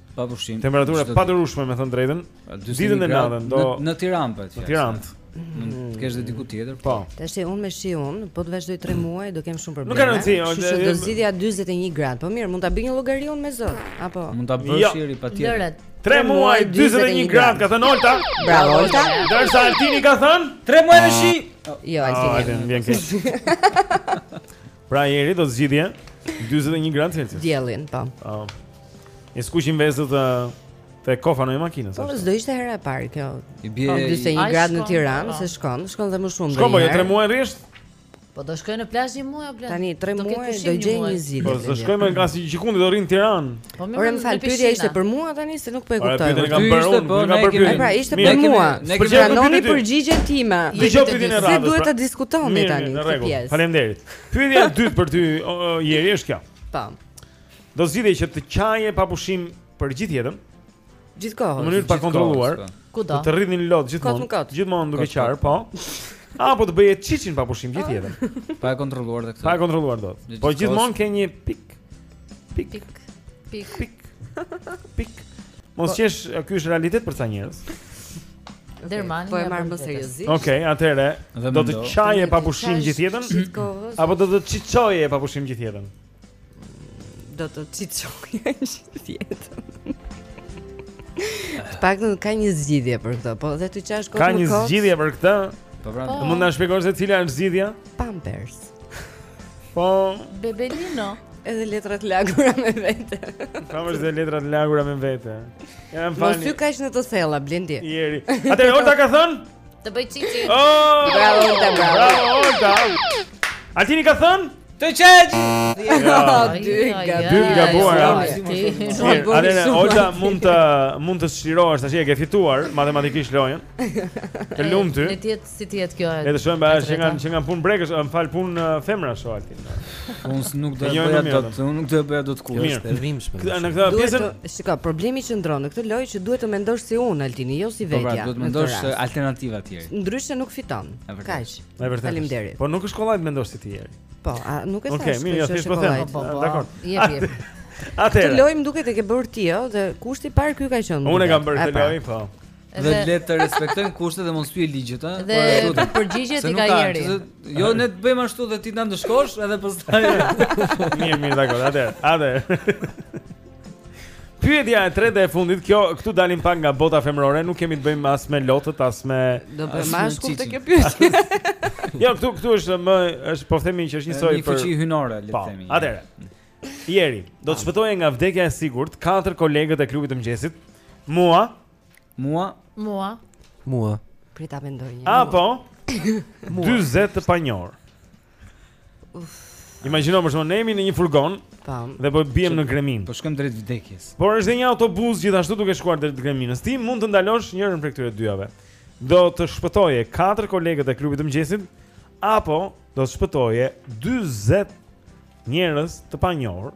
Pa pushim. Temperatura të padurueshme, me thënë të drejtën. Ditën e natën do në Tiranë pra. Në Tiranë. Mund të kesh dhe diku tjetër. Po. po. Tashi unë me shiun, po të vazhdojë 3 muaj do kem shumë probleme. Nuk ka rëndësi, është do zgjidhja 41 gradë. Po mirë, mund ta bëj një llogari unë me zë, apo? Mund ta bësh jo. Jeri patjetër. 3 muaj 41 gradë ka thënë Olta. Bravo Olta. Ndërsa Altini ka thënë 3 muaj me shi. Jo, Altini. Ah, më vjen keq. Pra Jeri do të zgjidhte 41 gradë Celsius. Diellin, po. Po. Një skuqim vezët te kofano e makinës. Po s'do ishte hera e parë kjo. I bie 41 gradë në Tiranë, se shkon, shkon dhe më shumë. Shkon po 3 muaj rresht. Po do shkoj në plazh një muaj apo? Tani 3 muaj do gjej një zgjidhje. Po do shkoj diku gjëkundi s'do rri në Tiranë. Po më fal pyetja ishte për mua tani se nuk po e kuptoj. Pyetja kam bërë unë, po kam bërë. Pra ishte për mua. Ne kemi pranoni përgjigjen time. Dëgjoj pyetjen e radhës. Se duhet pra. ta diskutoni tani këtë pjesë. Faleminderit. Pyetja e dytë për ty Jeri është kjo. Po. Do zgjidhje që të qaje pa pushim për gjithë jetën. Gjithkohë. Në mënyrë të pakontrolluar. Po. Të të rridhin lot gjithmonë. Gjithmonë duke qarë, po. Apo të bëje çiçin pa pushim gjithë jetën. Pa e kontrolluar këtë. Pa e kontrolluar dot. Po gjithmonë ke një pik. Pik. Pik. Pik. Pik. Mos po- qesh, ky është realitet për ca njerëz. Dermani. Po e marr më seriozisht. Okej, atëherë do të qaje pa pushim gjithë jetën. Apo do të çiçoje pa pushim gjithë jetën. Do të çiçoj gjithë jetën. Të paktën ka një zgjidhje për këtë, po dhe të qash gjithë kohën. Ka një zgjidhje për këtë? Po, pra, po. mund të na shpjegosh se cila është zgjidhja? Pampers. Po... Bebelino. Edhe letra të lagura me vete. Pampers dhe letra të lagura me vete. Mos hy kaq në të thella, Blendi. Jeri. Atëherë Olta ka thënë? Të bëj çiçi. Oh! Bravo Olta, bravo. Bravo Olta. Altini ka thënë? Të qeqë! Dy nga dy nga buara Adene, Olta mund të mund të çlirohesh që e ke fituar matematikisht lojën Të lumë ty Në tjetë si tjetë kjo e të shumë bërë që nga punë brekësh Më fal punë femra shumë Altin Unë nuk do të bëja dot, unë nuk do të bëja dot kurrë. Është e dhimbshme. Në këtë pjesë, shikoj, problemi qëndron në këtë lojë që duhet të mendosh si unë Altini, jo si po, pra, vetja. Duhet të mendosh alternativa të tjera. Ndryshe nuk fiton. Kaq. Faleminderit. Po nuk është kollaj të mendosh si ti Jeri. Po, a nuk e thashë. Okej, mirë, ti po them. Po, po, Dakor. Jep, jep. Atëherë. Këtë lojën duket e ke bërë ti, ëh, dhe kushti i parë ky ka qenë. Unë e kam bërë këtë lojë, po. Dhe le të respektojmë kushtet dhe mos pyej ligjet, ëh. Dhe po, për përgjigjet i ka Jeri. Jo, ne të bëjmë ashtu dhe ti na ndëshkosh edhe pastaj. Mirë, mirë, dakor. Atëherë, atëherë. Pyetja e tretë e fundit, kjo këtu dalim pak nga bota femërore, nuk kemi të bëjmë as me lotët, as me Do të qash kur të kjo pyetje. Jo, këtu këtu është më është po themi që është një superfuqi hyjnore, le të po, themi. Atëherë. Jeri, do të shpëtoje nga vdekja e sigurt katër kolegët e klubit të mëngjesit. Mua, Mua. Mua. Mua. Prit ta mendoj një. Apo 40 të panjohur. Uf. Imagjino për shembull ne jemi në një furgon. Tam. Dhe po biem në greminë. Po shkojmë drejt vdekjes. Por është një autobus gjithashtu duke shkuar drejt greminës. Ti mund të ndalosh njërin prej këtyre të dyjave. Do të shpëtoje katër kolegët e klubit të mëngjesit apo do të shpëtoje 40 njerëz të panjohur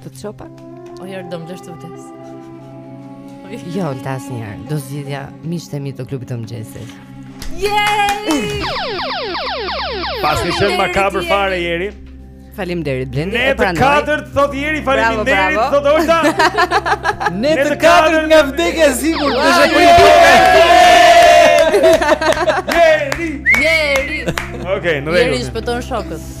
Të të shoh pak? O Jeri do më lësh ti të vdes Jo, në asnjë herë Do zgjidhja miqtë e mi të klubit të mëngjesit Yay! Paske qenë makabër fare jeri Faleminderit Blendi Ne të katër të thotë Jeri faleminderit të thotë Olta Ne të katër nga vdekja e sigurt na shpëtoi Jeri Jeri Jeri Jeri shpëton shokët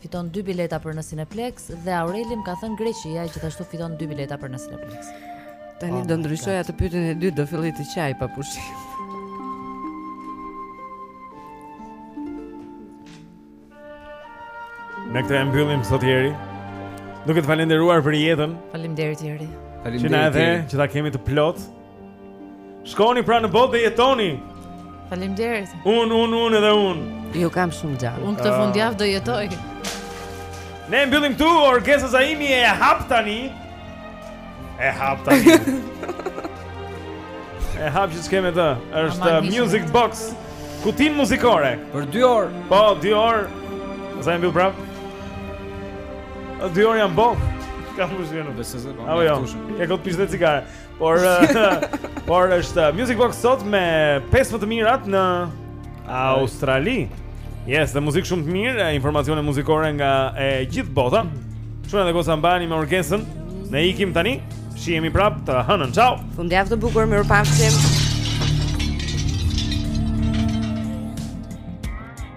fiton dy bileta për në Cineplex dhe Aureli ka thënë Greqia gjithashtu fiton dy bileta për në Cineplex. Tani oh do ndryshoj atë pyetjen e dytë, do filloj të qaj pa pushim. Me këtë e mbyllim sot Jeri duke të falënderuar për jetën Faleminderit Jeri Faleminderit Jeri Që na e dhe që ta kemi të plotë Shkoni pra në botë dhe jetoni. Faleminderit. Un un un edhe un. Ju kam shumë gjallë. Un këtë fundjavë do jetoj. Ne mbyllim këtu Orgesa Zaimi e hap tani. E hap tani. e hap që s'kemë të. Është Music Box. Kutinë muzikore. Për 2 orë. Po, 2 orë. S'e mbyll prapë? 2 orë janë boll. Kam muzikën në besë. Apo jo. Ke kot pishë cigare. Por por është Music Box sot me pesë më të mirat në Australi. Yes, dhe muzikë shumë të mirë, informacione muzikore nga e gjithë bota. Çuna dhe goca mbani me orkestrën. Ne ikim tani. Shihemi prap të hënën. Ciao. Fundjavë të bukur, mirupafshim.